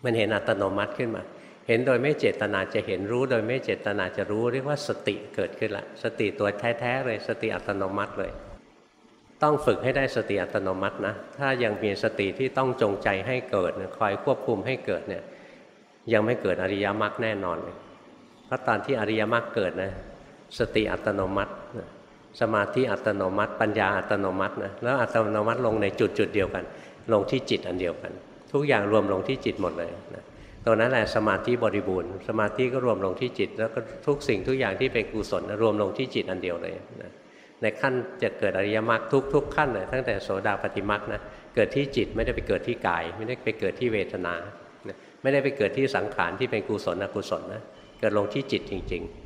มันเห็นอัตโนมัติขึ้นมา เห็นโดยไม่เจตนาจะเห็นรู้ โดยไม่เจตนาจะรู้เรียกว่าสติเกิดขึ้นละสติตัวแท้ๆเลย สติอัตโนมัติเลย ต้องฝึกให้ได้สติอัตโนมัตินะถ้ายังมีสติที่ต้องจงใจให้เกิดคอยควบคุมให้เกิดเนี่ยยังไม่เกิดอริยมรรคแน่นอนเลยเพราะตอนที่อริยมรรคเกิดนะสติอัตโนมัติ สมาธิอัตโนมัติ ปัญญาอัตโนมัตินะแล้วอัตโนมัติลงในจุดจุดเดียวกัน ลงที่จิตอันเดียวกัน ทุกอย่างรวมลงที่จิตหมดเลยนะตรงนั้นแหละสมาธิบริบูรณ์ สมาธิก็รวมลงที่จิต แล้วก็ทุกสิ่งทุกอย่างที่เป็นกุศลรวมลงที่จิตอันเดียวเลยนะในขั้นจะเกิดอริยมรรคทุกทุกขั้นเลยตั้งแต่โสดาปฏิมรรคนะเกิดที่จิตไม่ได้ไปเกิดที่กาย ไม่ได้ไปเกิดที่เวทนา ไม่ได้ไปเกิดที่สังขารที่เป็นกุศลอกุศลนะเกิดลงที่จิตจริง ๆ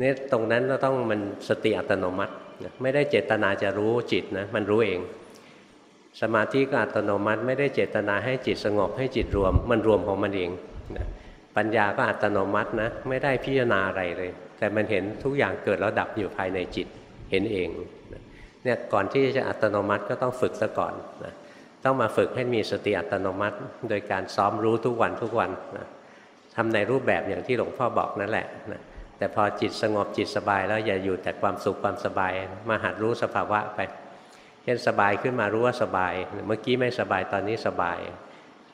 นี่ยตรงนั้นเราต้องมันสติอัตโนมัติไม่ได้เจตนาจะรู้จิตนะมันรู้เอง สมาธิก็อัตโนมัติ ไม่ได้เจตนาให้จิตสงบให้จิตรวม มันรวมของมันเองนะปัญญาก็อัตโนมัตินะไม่ได้พิจารณาอะไรเลย แต่มันเห็นทุกอย่างเกิดแล้วดับอยู่ภายในจิตเห็นเองเนี่ยก่อนที่จะอัตโนมัติก็ต้องฝึกซะก่อนนะต้องมาฝึกให้มีสติอัตโนมัติ โดยการซ้อมรู้ทุกวันทุกวันนะทำในรูปแบบอย่างที่หลวงพ่อบอกนั่นแหละนะ แต่พอจิตสงบจิตสบายแล้วอย่าอยู่แต่ความสุขความสบาย มาหัดรู้สภาวะไปเช่นสบายขึ้นมารู้ว่าสบาย เมื่อกี้ไม่สบายตอนนี้สบาย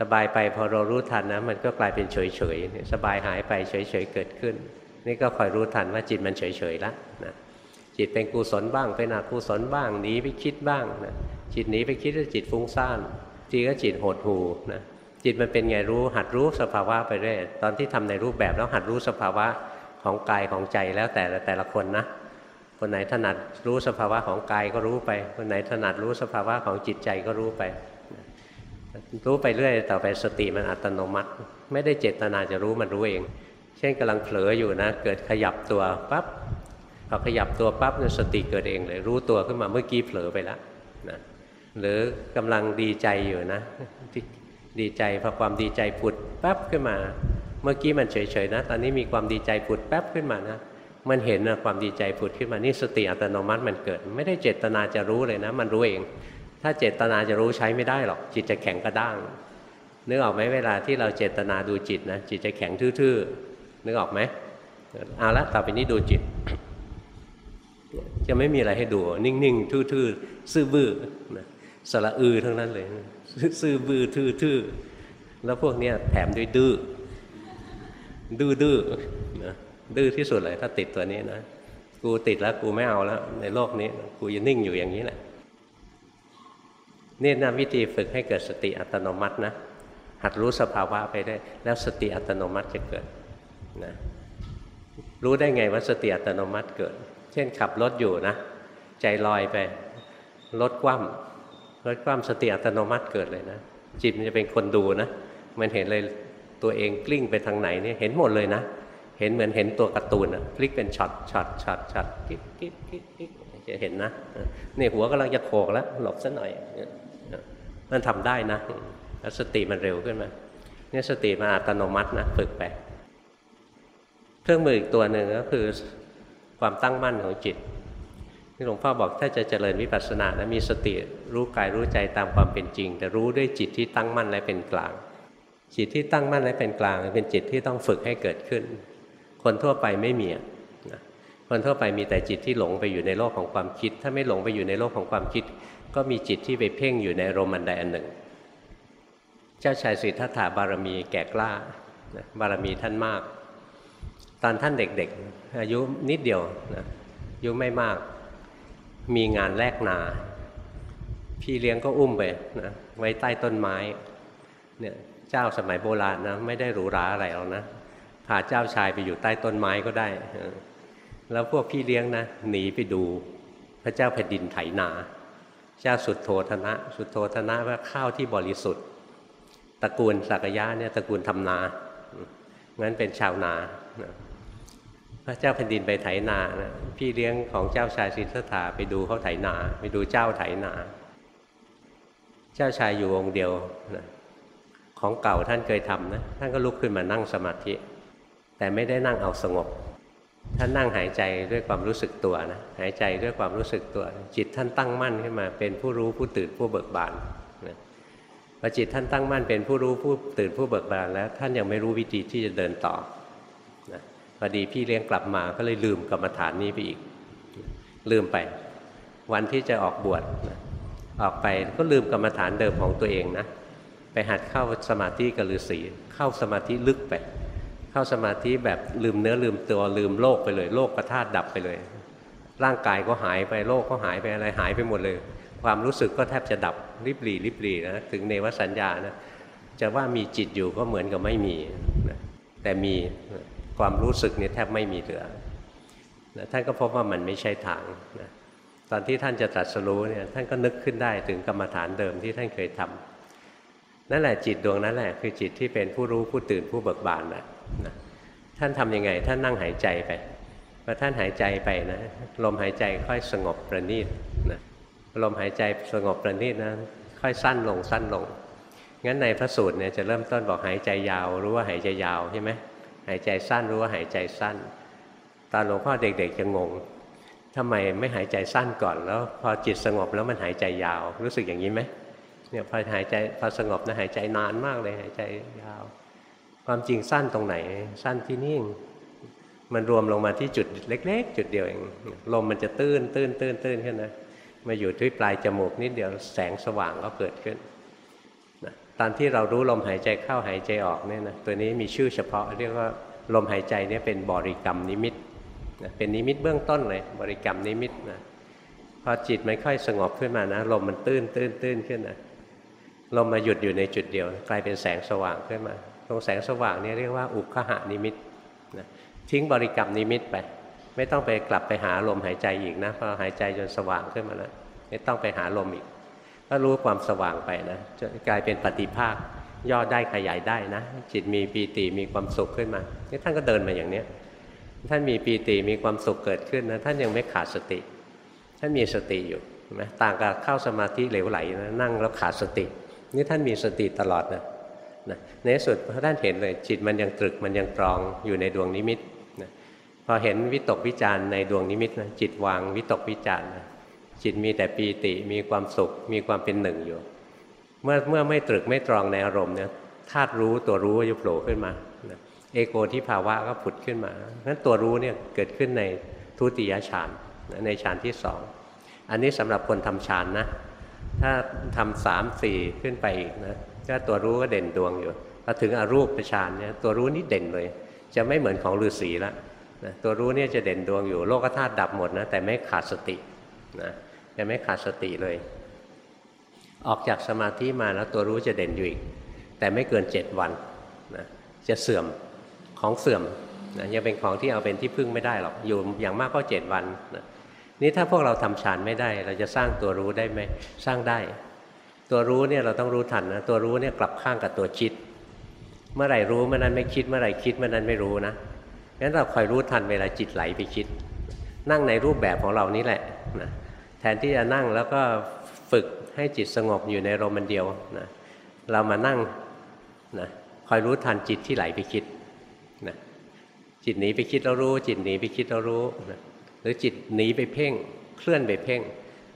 สบายไปพอเรารู้ทันนะมันก็กลายเป็นเฉยเฉยสบายหายไปเฉยเฉยเกิดขึ้น นี่ก็คอยรู้ทันว่าจิตมันเฉยเฉยแล้วนะจิตเป็นกุศลบ้างเป็นอกุศลบ้างหนีไปคิดบ้างนะจิตหนีไปคิดว่าจิตฟุ้งซ่านทีก็จิตหดหูนะจิตมันเป็นไงรู้หัดรู้สภาวะไปเรื่อยตอนที่ทำในรูปแบบแล้วหัดรู้สภาวะ ของกายของใจแล้วแต่แต่ละคนนะ คนไหนถนัดรู้สภาวะของกายก็รู้ไป คนไหนถนัดรู้สภาวะของจิตใจก็รู้ไป รู้ไปเรื่อยต่อไปสติมันอัตโนมัติ ไม่ได้เจตนาจะรู้มันรู้เอง เช่นกำลังเผลออยู่นะ เกิดขยับตัวปั๊บพอขยับตัวปั๊บเนี่ยสติเกิดเองเลยรู้ตัวขึ้นมาเมื่อกี้เผลอไปแล้วนะหรือกำลังดีใจอยู่นะ ดีใจพอความดีใจผุดแป๊บขึ้นมา เมื่อกี้มันเฉยๆนะ ตอนนี้มีความดีใจผุดแป๊บขึ้นมานะ มันเห็นนะความดีใจผุดขึ้นมา นี่สติอัตโนมัติมันเกิด ไม่ได้เจตนาจะรู้เลยนะ มันรู้เอง ถ้าเจตนาจะรู้ใช้ไม่ได้หรอก จิตจะแข็งกระด้าง นึกออกไหมเวลาที่เราเจตนาดูจิตนะ จิตจะแข็งทื่อๆ นึกออกไหมเอาละต่อไปนี้ดูจิต จะไม่มีอะไรให้ดู นิ่งๆ ทื่อๆ ซื่อบื้อนะสระอือทั้งนั้นเลย ซื่อบื้อทื่อๆ แล้วพวกเนี้ยแถมด้วยดื้อ ดื้อดื้อนะดื้อที่สุดเลยถ้าติดตัวนี้นะกูติดแล้วกูไม่เอาแล้ว ในโลกนี้ กูจะนิ่งอยู่อย่างนี้แหละนี่นะวิธีฝึกให้เกิดสติอัตโนมัตินะหัดรู้สภาวะไปได้ แล้วสติอัตโนมัติจะเกิดนะรู้ได้ไงว่าสติอัตโนมัติเกิด เช่นขับรถอยู่นะ ใจลอยไปรถคว่ำรถคว่ำสติอัตโนมัติเกิดเลยนะจิตมันจะเป็นคนดูนะ มันเห็นเลย ตัวเองกลิ้งไปทางไหนนี่เห็นหมดเลยนะ เห็นเหมือนเห็นตัวการ์ตูนอะคลิกเป็นช็อตช็อตช็อตช็อตกิ๊กกิ๊กกิ๊กกิ๊กจะเห็นนะนี่หัวกำลังจะโขกแล้วหลบซะหน่อยมันทำได้นะแล้วสติมันเร็วขึ้นมาเนี่ยสติมันอัตโนมัตินะฝึกไปเครื่องมืออีกตัวหนึ่งก็คือความตั้งมั่นของจิตที่หลวงพ่อบอกถ้าจะเจริญวิปัสสนานะมีสติรู้กายรู้ใจตามความเป็นจริง แต่รู้ด้วยจิตที่ตั้งมั่นและเป็นกลาง จิตที่ตั้งมั่นและเป็นกลาง เป็นจิตที่ต้องฝึกให้เกิดขึ้น คนทั่วไปไม่มีคนทั่วไปมีแต่จิตที่หลงไปอยู่ในโลกของความคิด ถ้าไม่หลงไปอยู่ในโลกของความคิด ก็มีจิตที่ไปเพ่งอยู่ในอารมณ์อันใดอันหนึ่ง เจ้าชายสิทธัตถะบารมีแก่กล้า บารมีท่านมาก ตอนท่านเด็กๆ อายุนิดเดียวนะอายุไม่มาก มีงานแลกนา พี่เลี้ยงก็อุ้มไปนะไว้ใต้ต้นไม้เนี่ย เจ้าสมัยโบราณนะไม่ได้หรูหราอะไรหรอกนะพาเจ้าชายไปอยู่ใต้ต้นไม้ก็ได้ แล้วพวกพี่เลี้ยงนะหนีไปดูพระเจ้าแผ่นดินไถนาเจ้าสุดโทธนะ สุดโทธนะว่าข้าวที่บริสุทธิ์ตระกูลสักยะเนี่ยตระกูลทำนางั้นเป็นชาวนาพระเจ้าแผ่นดินไปไถนานะพี่เลี้ยงของเจ้าชายสิทธัตถะไปดูเขาไถนา ไปดูเจ้าไถนา เจ้าชายอยู่องค์เดียวนะ ของเก่าท่านเคยทำนะท่านก็ลุกขึ้นมานั่งสมาธิ แต่ไม่ได้นั่งเอาสงบ ท่านนั่งหายใจด้วยความรู้สึกตัวนะหายใจด้วยความรู้สึกตัว จิตท่านตั้งมั่นขึ้นมา เป็นผู้รู้ผู้ตื่นผู้เบิกบานนะพอจิตท่านตั้งมั่นเป็นผู้รู้ผู้ตื่นผู้เบิกบานแล้ว ท่านยังไม่รู้วิธีที่จะเดินต่อพอดีพี่เลี้ยงกลับมาก็เลยลืมกรรมฐานนี้ไปอีก ลืมไป วันที่จะออกบวชออกไปก็ลืมกรรมฐานเดิมของตัวเองนะ ไปหัดเข้าสมาธิกับฤาษีเข้าสมาธิลึกไป เข้าสมาธิแบบลืมเนื้อลืมตัวลืมโลกไปเลย โลกประธาตดับไปเลย ร่างกายก็หายไปโลกก็หายไปอะไรหายไปหมดเลย ความรู้สึกก็แทบจะดับริบหรี่ริบหรี่นะถึงเนวสัญญานะจะว่ามีจิตอยู่ก็เหมือนกับไม่มีนะแต่มีความรู้สึกนี่แทบไม่มีเหลือนะท่านก็พบว่ามันไม่ใช่ทางนะตอนที่ท่านจะตรัสรู้เนี่ยท่านก็นึกขึ้นได้ถึงกรรมฐานเดิมที่ท่านเคยทำ นั่นแหละจิตดวงนั้นแหละคือจิตที่เป็นผู้รู้ผู้ตื่นผู้เบิกบานนะนะท่านทำยังไงท่านนั่งหายใจไปพอท่านหายใจไปนะลมหายใจค่อยสงบประณีตนะลมหายใจสงบประณีตนะค่อยสั้นลงสั้นลงงั้นในพระสูตรเนี่ยจะเริ่มต้นบอกหายใจยาวรู้ว่าหายใจยาวใช่ไหมหายใจสั้นรู้ว่าหายใจสั้น ตอนหลวงพ่อเด็กๆจะงงทำไมไม่หายใจสั้นก่อนแล้ว พอจิตสงบแล้วมันหายใจยาวรู้สึกอย่างนี้ไหม เนี่ยพอหายใจพอสงบนะหายใจนานมากเลยหายใจยาว ความจริงสั้นตรงไหน สั้นที่นิ่ง มันรวมลงมาที่จุดเล็ก ๆ จุดเดียวเองลมมันจะตื้นตื้นตื้นตื้นขึ้นนะมาอยู่ที่ปลายจมูกนิดเดียวแสงสว่างก็เกิดขึ้นนะตอนที่เรารู้ลมหายใจเข้าหายใจออกเนี่ยนะตัวนี้มีชื่อเฉพาะเรียกว่าลมหายใจเนี่ยเป็นบริกรรมนิมิตนะเป็นนิมิตเบื้องต้นเลยบริกรรมนิมิตนะพอจิตมันค่อยสงบขึ้นมานะลมมันตื้นตื้นตื้นขึ้นนะ ลมมาหยุดอยู่ในจุดเดียว กลายเป็นแสงสว่างขึ้นมา ตรงแสงสว่างนี่เรียกว่าอุคหานิมิตนะทิ้งบริกรรมนิมิตไป ไม่ต้องไปกลับไปหาลมหายใจอีกนะพอหายใจจนสว่างขึ้นมาแล้วไม่ต้องไปหาลมอีก ก็รู้ความสว่างไปนะจะกลายเป็นปฏิภาคย่อได้ขยายได้นะ จิตมีปีติมีความสุขขึ้นมานี่ท่านก็เดินมาอย่างเนี้ยท่านมีปีติมีความสุขเกิดขึ้นนะท่านยังไม่ขาดสติ ท่านมีสติอยู่นะต่างกับเข้าสมาธิเหลวไหลนะนั่งแล้วขาดสติ นี่ท่านมีสติตลอดนะนะในที่สุดพระท่านเห็นเลยจิตมันยังตรึกมันยังตรองอยู่ในดวงนิมิตนะพอเห็นวิตกวิจารในดวงนิมิตนะจิตวางวิตกวิจารนะจิตมีแต่ปีติมีความสุขมีความเป็นหนึ่งอยู่ เมื่อเมื่อไม่ตรึกไม่ตรองในอารมณ์เนี่ยธาตุรู้ตัวรู้จะโผล่ขึ้นมานะเอโกที่ภาวะก็ผุดขึ้นมานั้นตัวรู้เนี่ยเกิดขึ้นในทุติยฌานในฌานที่สองอันนี้สำหรับคนทำฌานนะ ถ้าทำสามสี่ขึ้นไปอีกนะก็ตัวรู้ก็เด่นดวงอยู่พอถึงอรูปฌานเนี่ยตัวรู้นี่เด่นเลย จะไม่เหมือนของฤาษีละนะตัวรู้เนี่ยจะเด่นดวงอยู่โลกธาตุดับหมดนะแต่ไม่ขาดสตินะจะไม่ขาดสติเลย ออกจากสมาธิมาแล้วตัวรู้จะเด่นอยู่อีก แต่ไม่เกินเจ็ดวันนะจะเสื่อมของเสื่อมนะยังเป็นของที่เอาเป็นที่พึ่งไม่ได้หรอกอยู่อย่างมากก็เจ็ดวันนะ นี่ถ้าพวกเราทำฌานไม่ได้ เราจะสร้างตัวรู้ได้ไหมสร้างได้ ตัวรู้เนี่ยเราต้องรู้ทันนะตัวรู้เนี่ยกลับข้างกับตัวคิด เมื่อไหร่รู้เมื่อนั้นไม่คิดเมื่อไหร่คิดเมื่อนั้นไม่รู้นะงั้นเราคอยรู้ทันเวลาจิตไหลไปคิด นั่งในรูปแบบของเรานี่แหละนะแทนที่จะนั่งแล้วก็ฝึกให้จิตสงบอยู่ในลมมันเดียวนะเรามานั่งนะคอยรู้ทันจิตที่ไหลไปคิดนะจิตหนีไปคิดเรารู้ จิตหนีไปคิดเรารู้นะ หรือจิตหนีไปเพ่งเคลื่อนไปเพ่ง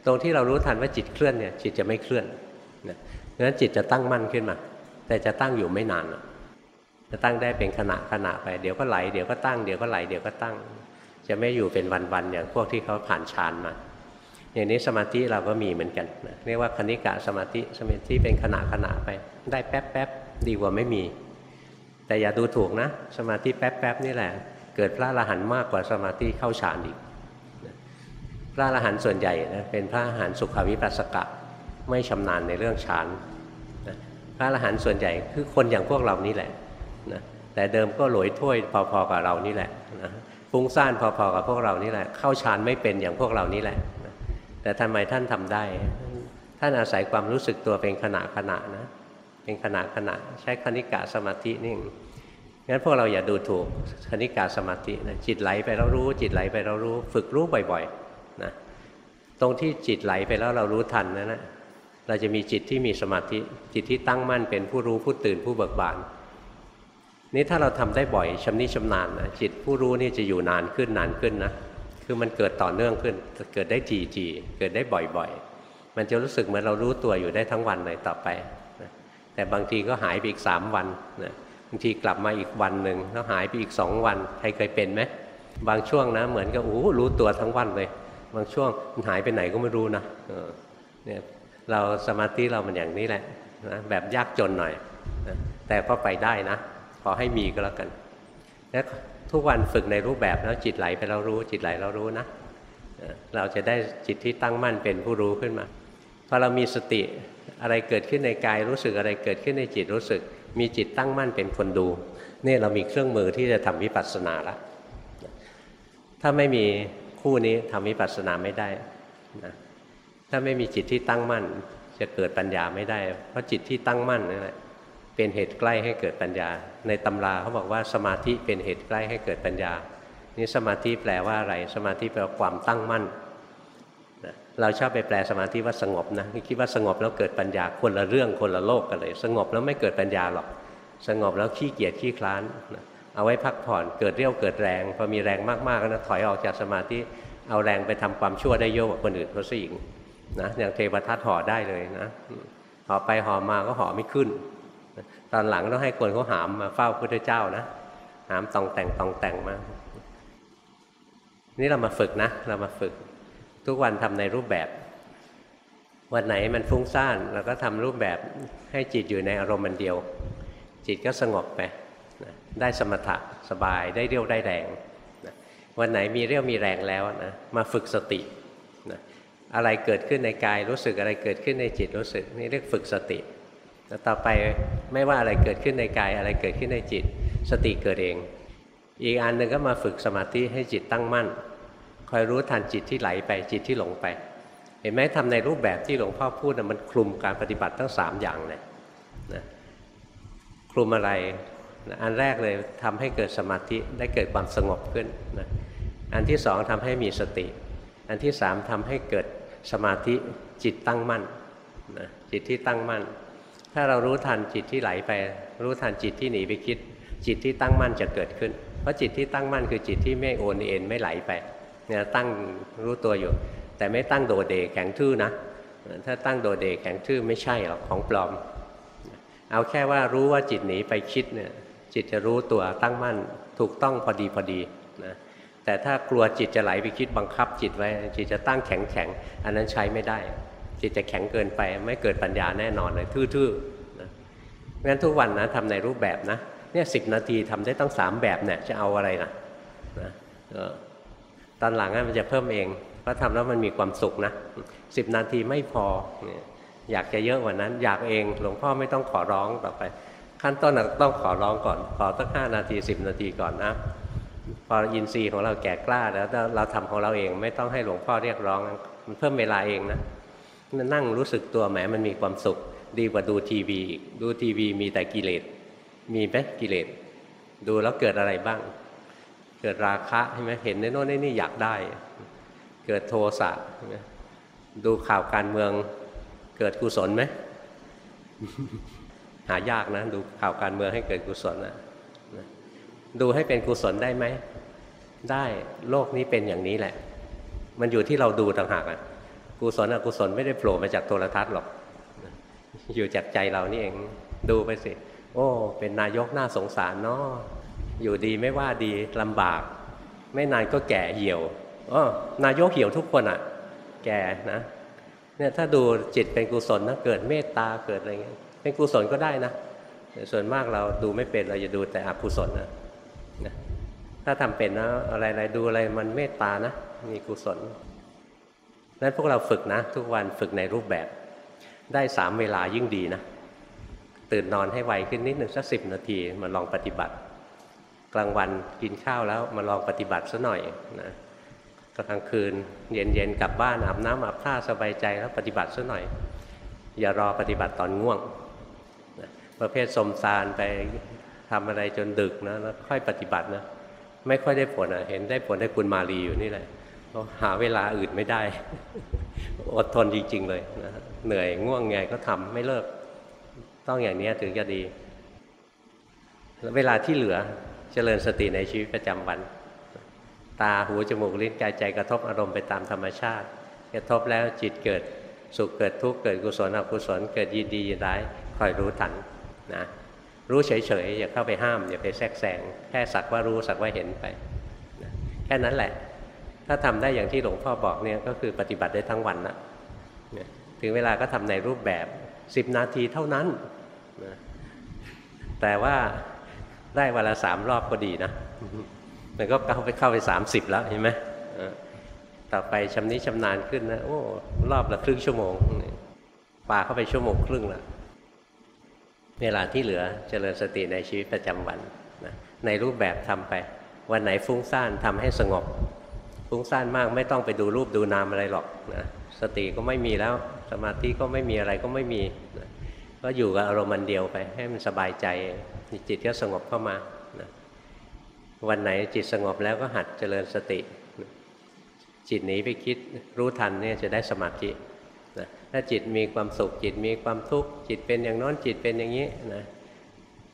ตรงที่เรารู้ทันว่าจิตเคลื่อนเนี่ยจิตจะไม่เคลื่อนนะงั้นจิตจะตั้งมั่นขึ้นมา แต่จะตั้งอยู่ไม่นานจะตั้งได้เป็นขณะขณะไปเดี๋ยวก็ไหลเดี๋ยวก็ตั้งเดี๋ยวก็ไหลเดี๋ยวก็ตั้ง จะไม่อยู่เป็นวันๆอย่างพวกที่เขาผ่านฌานมาอย่างนี้สมาธิเราก็มีเหมือนกันนะเรียกว่าคณิกะสมาธิสมาธิเป็นขณะขณะไป ได้แป๊บแป๊บดีกว่าไม่มี แต่อย่าดูถูกนะ สมาธิแป๊บแป๊บนี่แหละ เกิดพระอรหันต์มากกว่าสมาธิเข้าฌานอีก พระอรหันต์ส่วนใหญ่นะเป็นพระอรหันต์สุขวิปัสสกะไม่ชำนาญในเรื่องฌานนะพระอรหันต์ส่วนใหญ่คือคนอย่างพวกเรานี่แหละนะแต่เดิมก็หลอยถ้วยพอๆกับเรานี่แหละนะฟุ้งซ่านพอๆกับพวกเรานี่แหละ เข้าฌานไม่เป็นอย่างพวกเรานี่แหละนะแต่ทำไมท่านทำได้ ท่านอาศัยความรู้สึกตัวเป็นขณะขณะนะเป็นขณะขณะใช้คณิกะสมาธินี่งั้นพวกเราอย่าดูถูกคณิกาสมาธินะจิตไหลไปแล้วรู้ จิตไหลไปแล้วรู้ ฝึกรู้บ่อยๆ นะตรงที่จิตไหลไปแล้วเรารู้ทันนะนะเราจะมีจิตที่มีสมาธิจิตที่ตั้งมั่นเป็นผู้รู้ผู้ตื่นผู้เบิกบานนี่ถ้าเราทำได้บ่อยชำนิชำนาญนะจิตผู้รู้นี่จะอยู่นานขึ้นนานขึ้นนะคือมันเกิดต่อเนื่องขึ้นเกิดได้จีจีเกิดได้บ่อยๆ มันจะรู้สึกเหมือนเรารู้ตัวอยู่ได้ทั้งวันเลยต่อไปนะแต่บางทีก็หายไปอีกสามวันนะบางทีกลับมาอีกวันหนึ่งแล้วหายไปอีกสองวันใครเคยเป็นไหมบางช่วงนะเหมือนกับโอ้รู้ตัวทั้งวันเลย บางช่วงมันหายไปไหนก็ไม่รู้นะเนี่ยเราสมาธิเรามันอย่างนี้แหละนะแบบยากจนหน่อยนะแต่ก็ไปได้นะ ขอให้มีก็แล้วกันแล้วทุกวันฝึกในรูปแบบแล้วจิตไหลไปเรารู้ จิตไหลเรารู้นะเราจะได้จิตที่ตั้งมั่นเป็นผู้รู้ขึ้นมาพอเรามีสติอะไรเกิดขึ้นในกายรู้สึกอะไรเกิดขึ้นในจิตรู้สึก มีจิตตั้งมั่นเป็นคนดูนี่เรามีเครื่องมือที่จะทำวิปัสสนาละถ้าไม่มี คู่นี้ทำวิปัสสนาไม่ได้นะถ้าไม่มีจิตที่ตั้งมั่น จะเกิดปัญญาไม่ได้ เพราะจิตที่ตั้งมั่นนั่นแหละเป็นเหตุใกล้ให้เกิดปัญญา ในตำราเขาบอกว่าสมาธิเป็นเหตุใกล้ให้เกิดปัญญา นี่สมาธิแปลว่าอะไร สมาธิแปลว่าความตั้งมั่นเราชอบไปแปลสมาธิว่าสงบนะคิดว่าสงบแล้วเกิดปัญญาคนละเรื่องคนละโลกกันเลย สงบแล้วไม่เกิดปัญญาหรอก สงบแล้วขี้เกียจขี้คลาน เอาไว้พักผ่อนเกิดเรี่ยวเกิดแรงพอมีแรงมากๆนะถอยออกจากสมาธิเอาแรงไปทำความชั่วได้เยอะกว่าคนอื่นเขาซะอีกนะอย่างเทวทัตห่อได้เลยนะห่อไปห่อมาก็ห่อไม่ขึ้น ตอนหลังต้องให้คนเขาหามมาเฝ้าพุทธเจ้านะหามตองแต่งตองแต่งมานี่เรามาฝึกนะ เรามาฝึก ทุกวันทำในรูปแบบ วันไหนมันฟุ้งซ่านเราก็ทำรูปแบบให้จิตอยู่ในอารมณ์มันเดียว จิตก็สงบไป ได้สมถะสบายได้เรี่ยวได้แรงวันไหนมีเรี่ยวมีแรงแล้วนะมาฝึกสตินะอะไรเกิดขึ้นในกายรู้สึกอะไรเกิดขึ้นในจิตรู้สึกนี่เรียกฝึกสติแล้วต่อไปไม่ว่าอะไรเกิดขึ้นในกายอะไรเกิดขึ้นในจิต สติเกิดเอง อีกอันหนึ่งก็มาฝึกสมาธิให้จิตตั้งมั่น คอยรู้ทันจิตที่ไหลไปจิตที่หลงไป เห็นไหมทำในรูปแบบที่หลวงพ่อพูดนะมันคลุมการปฏิบัติทั้งสามอย่างเลยนะคลุมอะไร อันแรกเลยทำให้เกิดสมาธิได้เกิดความสงบขึ้นนะอันที่สองทำให้มีสติ อันที่สามทำให้เกิดสมาธิจิตตั้งมั่นนะจิตที่ตั้งมั่น ถ้าเรารู้ทันจิตที่ไหลไป รู้ทันจิตที่หนีไปคิด จิตที่ตั้งมั่นจะเกิดขึ้น เพราะจิตที่ตั้งมั่นคือจิตที่ไม่โอนเอ็นไม่ไหลไปเนี่ยตั้งรู้ตัวอยู่ แต่ไม่ตั้งโดเดแข็งทื่อนะ ถ้าตั้งโดดเดแข็งทื่อไม่ใช่หรอกของปลอม เอาแค่ว่ารู้ว่าจิตหนีไปคิดเนี่ย จิตจะรู้ตัวตั้งมั่นถูกต้องพอดีพอดีนะแต่ถ้ากลัวจิตจะไหลไปคิดบังคับจิตไว้ จิตจะตั้งแข็งแข็งอันนั้นใช้ไม่ได้ จิตจะแข็งเกินไป ไม่เกิดปัญญาแน่นอนเลยทื่อๆนะงั้นทุกวันนะทำในรูปแบบนะเนี่ยสินาทีทำได้ตั้งสามแบบเนี่ยจะเอาอะไรนะนะตอนหลังมันจะเพิ่มเองเพราะทำแล้วมันมีความสุขนะสิบนาทีไม่พออยากจะเยอะกว่านั้น อยากเองหลวงพ่อไม่ต้องขอร้องต่อไป ขั้นต้นต้องขอร้องก่อน ขอตั้งห้านาทีสิบนาทีก่อนนะพออินทรีย์ของเราแก่กล้าแล้วเราทำของเราเองไม่ต้องให้หลวงพ่อเรียกร้อง มันเพิ่มเวลาเองนะนั่งรู้สึกตัวแหมมันมีความสุข ดีกว่าดูทีวีอีกดูทีวีมีแต่กิเลสมีไหมกิเลสดูแล้วเกิดอะไรบ้าง เกิดราคะใช่ไหมเห็นในโน่นในนี่อยากได้ เกิดโทสะใช่ไหมดูข่าวการเมือง เกิดกุศลไหม หายากนะดูข่าวการเมืองให้เกิดกุศลนะดูให้เป็นกุศลได้ไหม ได้โลกนี้เป็นอย่างนี้แหละ มันอยู่ที่เราดูต่างหากอะกุศลอกุศลไม่ได้โผล่มาจากโทรทัศน์หรอก อยู่จากใจเรานี่เองดูไปสิ โอ้ เป็นนายกน่าสงสารเนาะอยู่ดีไม่ว่าดีลำบาก ไม่นานก็แก่เหี่ยวอ๋อนายกเหี่ยวทุกคนอะ่ะ แก่นะเนี่ยถ้าดูจิตเป็นกุศลนะเกิดเมตตาเกิดอะไรเงี้ย เป็นกุศลก็ได้นะแต่ส่วนมากเราดูไม่เป็นเราจะดูแต่อกุศลนะนะถ้าทำเป็นนะอะไรๆดูอะไรมันเมตตานะมีกุศลนั้นพวกเราฝึกนะ ทุกวันฝึกในรูปแบบได้สามเวลายิ่งดีนะ ตื่นนอนให้ไวขึ้นนิดหนึ่งสักสิบนาทีมาลองปฏิบัติ กลางวันกินข้าวแล้วมาลองปฏิบัติซะหน่อยนะกลางคืนเย็นๆกลับบ้านอาบน้ำอาบท่าสบายใจแล้วปฏิบัติซะหน่อย อย่ารอปฏิบัติตอนง่วง ประเภทสมสารไปทำอะไรจนดึกนะแล้วค่อยปฏิบัตินะไม่ค่อยได้ผลนะเห็นได้ผลได้คุณมาลีอยู่นี่แหละเราหาเวลาอื่นไม่ได้ อดทนจริง ๆ เลยนะเหนื่อยง่วงไงก็ทำไม่เลิก ต้องอย่างนี้ถึงจะดีเวลาที่เหลือเจริญสติในชีวิตประจำวัน ตาหูจมูกลิ้นกายใจกระทบอารมณ์ไปตามธรรมชาติ กระทบแล้วจิตเกิดสุขเกิดทุกข์เกิดกุศลอกุศลเกิดยินดียินร้ายคอยรู้ทัน นะรู้เฉยๆอย่าเข้าไปห้ามอย่าไปแทรกแซงแค่สักว่ารู้สักว่าเห็นไปนะแค่นั้นแหละ ถ้าทำได้อย่างที่หลวงพ่อบอกเนี่ยก็คือปฏิบัติได้ทั้งวันนะถึงเวลาก็ทำในรูปแบบ10นาทีเท่านั้นนะแต่ว่าได้วันละสามรอบก็ดีนะมันก็เข้าไปเข้าไปสามสิบแล้วเห็นไหมต่อไปชำนิชำนาญขึ้นนะโอ้รอบละครึ่งชั่วโมงปาเข้าไปชั่วโมงครึ่งแล้ว เวลาที่เหลือเจริญสติในชีวิตประจำวันนะในรูปแบบทำไป วันไหนฟุ้งซ่านทำให้สงบ ฟุ้งซ่านมากไม่ต้องไปดูรูปดูนามอะไรหรอกนะสติก็ไม่มีแล้วสมาธิก็ไม่มีอะไรก็ไม่มีนะก็อยู่กับอารมณ์มันเดียวไป ให้มันสบายใจจิตก็สงบเข้ามานะวันไหนจิตสงบแล้วก็หัดเจริญสติ จิตหนีไปคิดรู้ทันเนี่ยจะได้สมาธิ นะถ้าจิตมีความสุขจิตมีความทุกข์จิตเป็นอย่างน้อนจิตเป็นอย่างนี้นะ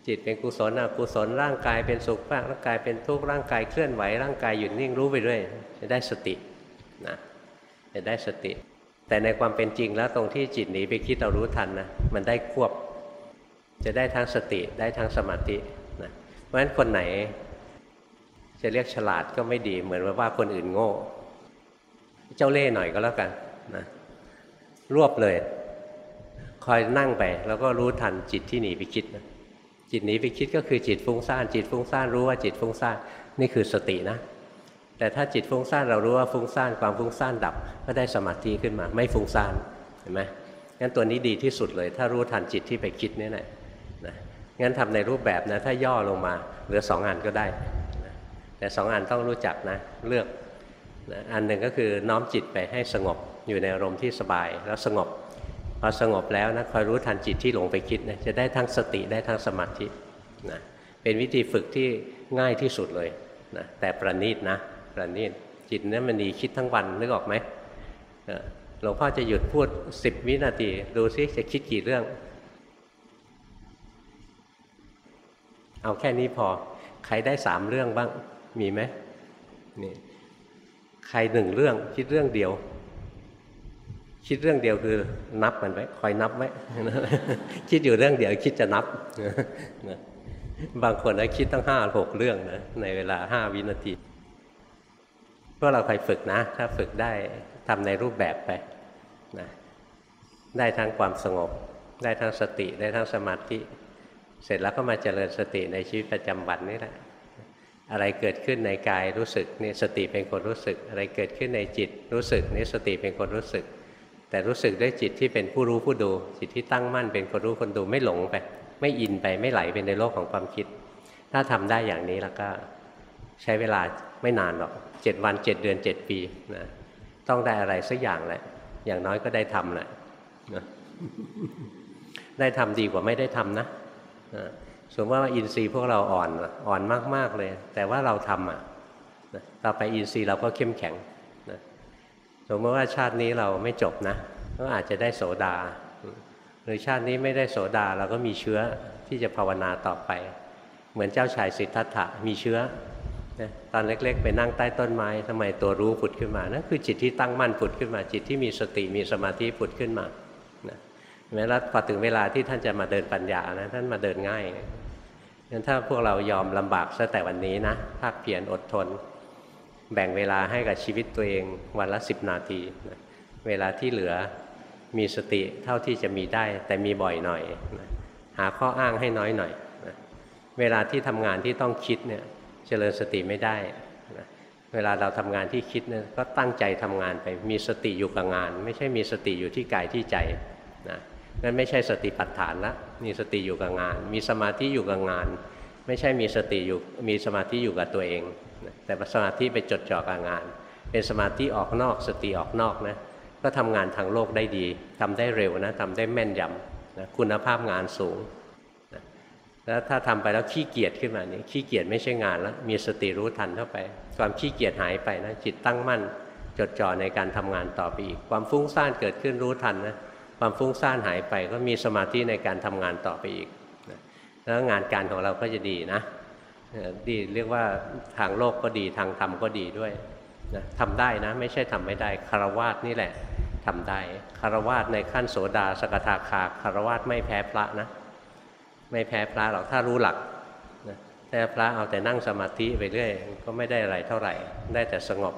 จิตเป็นกุศลอกุศลร่างกายเป็นสุขบ้างร่างกายเป็นทุกข์ร่างกายเคลื่อนไหวร่างกายหยุดนิ่งรู้ไปเรื่อยจะได้สตินะจะได้สติ แต่ในความเป็นจริงแล้วตรงที่จิตหนีไปคิดเรารู้ทันนะมันได้ควบ จะได้ทั้งสติได้ทั้งสมาธินะเพราะฉะนั้นคนไหน จะเรียกฉลาดก็ไม่ดีเหมือนว่าคนอื่นโง่ เจ้าเล่ห์หน่อยก็แล้วกันนะ รวบเลย คอยนั่งไป แล้วก็รู้ทันจิตที่หนีไปคิดนะจิตหนีไปคิดก็คือจิตฟุ้งซ่าน จิตฟุ้งซ่านรู้ว่าจิตฟุ้งซ่านนี่คือสตินะ แต่ถ้าจิตฟุ้งซ่านเรารู้ว่าฟุ้งซ่านความฟุ้งซ่านดับ ก็ได้สมาธิขึ้นมา ไม่ฟุ้งซ่านเห็นไหมงั้นตัวนี้ดีที่สุดเลย ถ้ารู้ทันจิตที่ไปคิดนี่แหละนะงั้นทำในรูปแบบนะถ้าย่อลงมาเหลือสองอันก็ได้นะแต่สองอันต้องรู้จักนะเลือกนะอันหนึ่งก็คือน้อมจิตไปให้สงบ อยู่ในอารมณ์ที่สบายแล้วสงบพอสงบแล้วนะคอยรู้ทันจิตที่หลงไปคิดนะจะได้ทั้งสติได้ทั้งสมาธินะเป็นวิธีฝึกที่ง่ายที่สุดเลยนะแต่ประณีตนะประณีตจิตนั้นมันดีคิดทั้งวันนึกออกไหมหลวงพ่อจะหยุดพูดสิบวินาที ดูซิจะคิดกี่เรื่อง เอาแค่นี้พอ ใครได้สามเรื่องบ้างมีไหมนี่ใครหนึ่งเรื่องคิดเรื่องเดียว คิดเรื่องเดียวคือนับมันไว้คอยนับไว้คิดอยู่เรื่องเดียวคิดจะนับบางคนนะคิดตั้งห้าหกเรื่องนะในเวลาห้าวินาทีพวกเราคอยฝึกนะ ถ้าฝึกได้ทำในรูปแบบไปนะได้ทั้งความสงบ ได้ทั้งสติ ได้ทั้งสมาธิ เสร็จแล้วก็มาเจริญสติในชีวิตประจำวันนี่แหละ อะไรเกิดขึ้นในกายรู้สึกนี่สติเป็นคนรู้สึก อะไรเกิดขึ้นในจิตรู้สึกนี่สติเป็นคนรู้สึก แต่รู้สึกด้วยจิตที่เป็นผู้รู้ผู้ดู จิตที่ตั้งมั่นเป็นคนรู้คนดูไม่หลงไป ไม่อินไปไม่ไหลไปในโลกของความคิด ถ้าทำได้อย่างนี้แล้วก็ใช้เวลาไม่นานหรอกเจ็ดวันเจ็ดเดือนเจ็ดปีนะต้องได้อะไรสักอย่างแหละ อย่างน้อยก็ได้ทำแหละนะได้ทำดีกว่าไม่ได้ทำนะสมมติว่าอินทรีย์พวกเราอ่อนอ่อนมาก ๆ เลย แต่ว่าเราทำอะต่อไปอินทรีย์เราก็เข้มแข็ง สมมติว่าชาตินี้เราไม่จบนะก็อาจจะได้โสดา หรือชาตินี้ไม่ได้โสดาเราก็มีเชื้อที่จะภาวนาต่อไป เหมือนเจ้าชายสิทธัตถะมีเชื้อตอนเล็กๆ ไปนั่งใต้ต้นไม้ทำไมตัวรู้ผุดขึ้นมานั่นคือจิตที่ตั้งมั่นผุดขึ้นมา จิตที่มีสติมีสมาธิผุดขึ้นมาแม้แล้วพอถึงเวลาที่ท่านจะมาเดินปัญญานะท่านมาเดินง่ายงั้นถ้าพวกเรายอมลำบากซะแต่วันนี้นะภาคเพียรอดทน แบ่งเวลาให้กับชีวิตตัวเองวันละสิบนาทีนะเวลาที่เหลือมีสติเท่าที่จะมีได้ แต่มีบ่อยหน่อยนะหาข้ออ้างให้น้อยหน่อยนะเวลาที่ทำงานที่ต้องคิดเนี่ยเจริญสติไม่ได้นะเวลาเราทำงานที่คิดเนี่ยก็ตั้งใจทำงานไปมีสติอยู่กับงาน ไม่ใช่มีสติอยู่ที่กายที่ใจนะนั่นไม่ใช่สติปัฏฐานละมีสติอยู่กับงาน มีสมาธิอยู่กับงาน ไม่ใช่มีสติอยู่มีสมาธิอยู่กับตัวเอง แต่สมาธิไปจดจ่อกับงาน เป็นสมาธิออกนอกสติออกนอกนะก็ทำงานทางโลกได้ดีทำได้เร็วนะทำได้แม่นยำนะคุณภาพงานสูงนะแล้วถ้าทำไปแล้วขี้เกียจขึ้นมานี่ขี้เกียจไม่ใช่งานแล้วมีสติรู้ทันเข้าไป ความขี้เกียจหายไปนะจิตตั้งมั่น จดจ่อในการทำงานต่อไปอีก ความฟุ้งซ่านเกิดขึ้นรู้ทันนะความฟุ้งซ่านหายไปก็มีสมาธิในการทำงานต่อไปอีกแล้วงานการของเราก็จะดีนะ ดีเรียกว่าทางโลกก็ดีทางธรรมก็ดีด้วยนะทำได้นะไม่ใช่ทำไม่ได้คารวาสนี่แหละทำได้คารวาสในขั้นโสดาสกทาคาคารวาสไม่แพ้พระนะ ไม่แพ้พระหรอกถ้ารู้หลักนะแต่พระเอาแต่นั่งสมาธิไปเรื่อยก็ไม่ได้อะไรเท่าไหร่ ได้แต่สงบ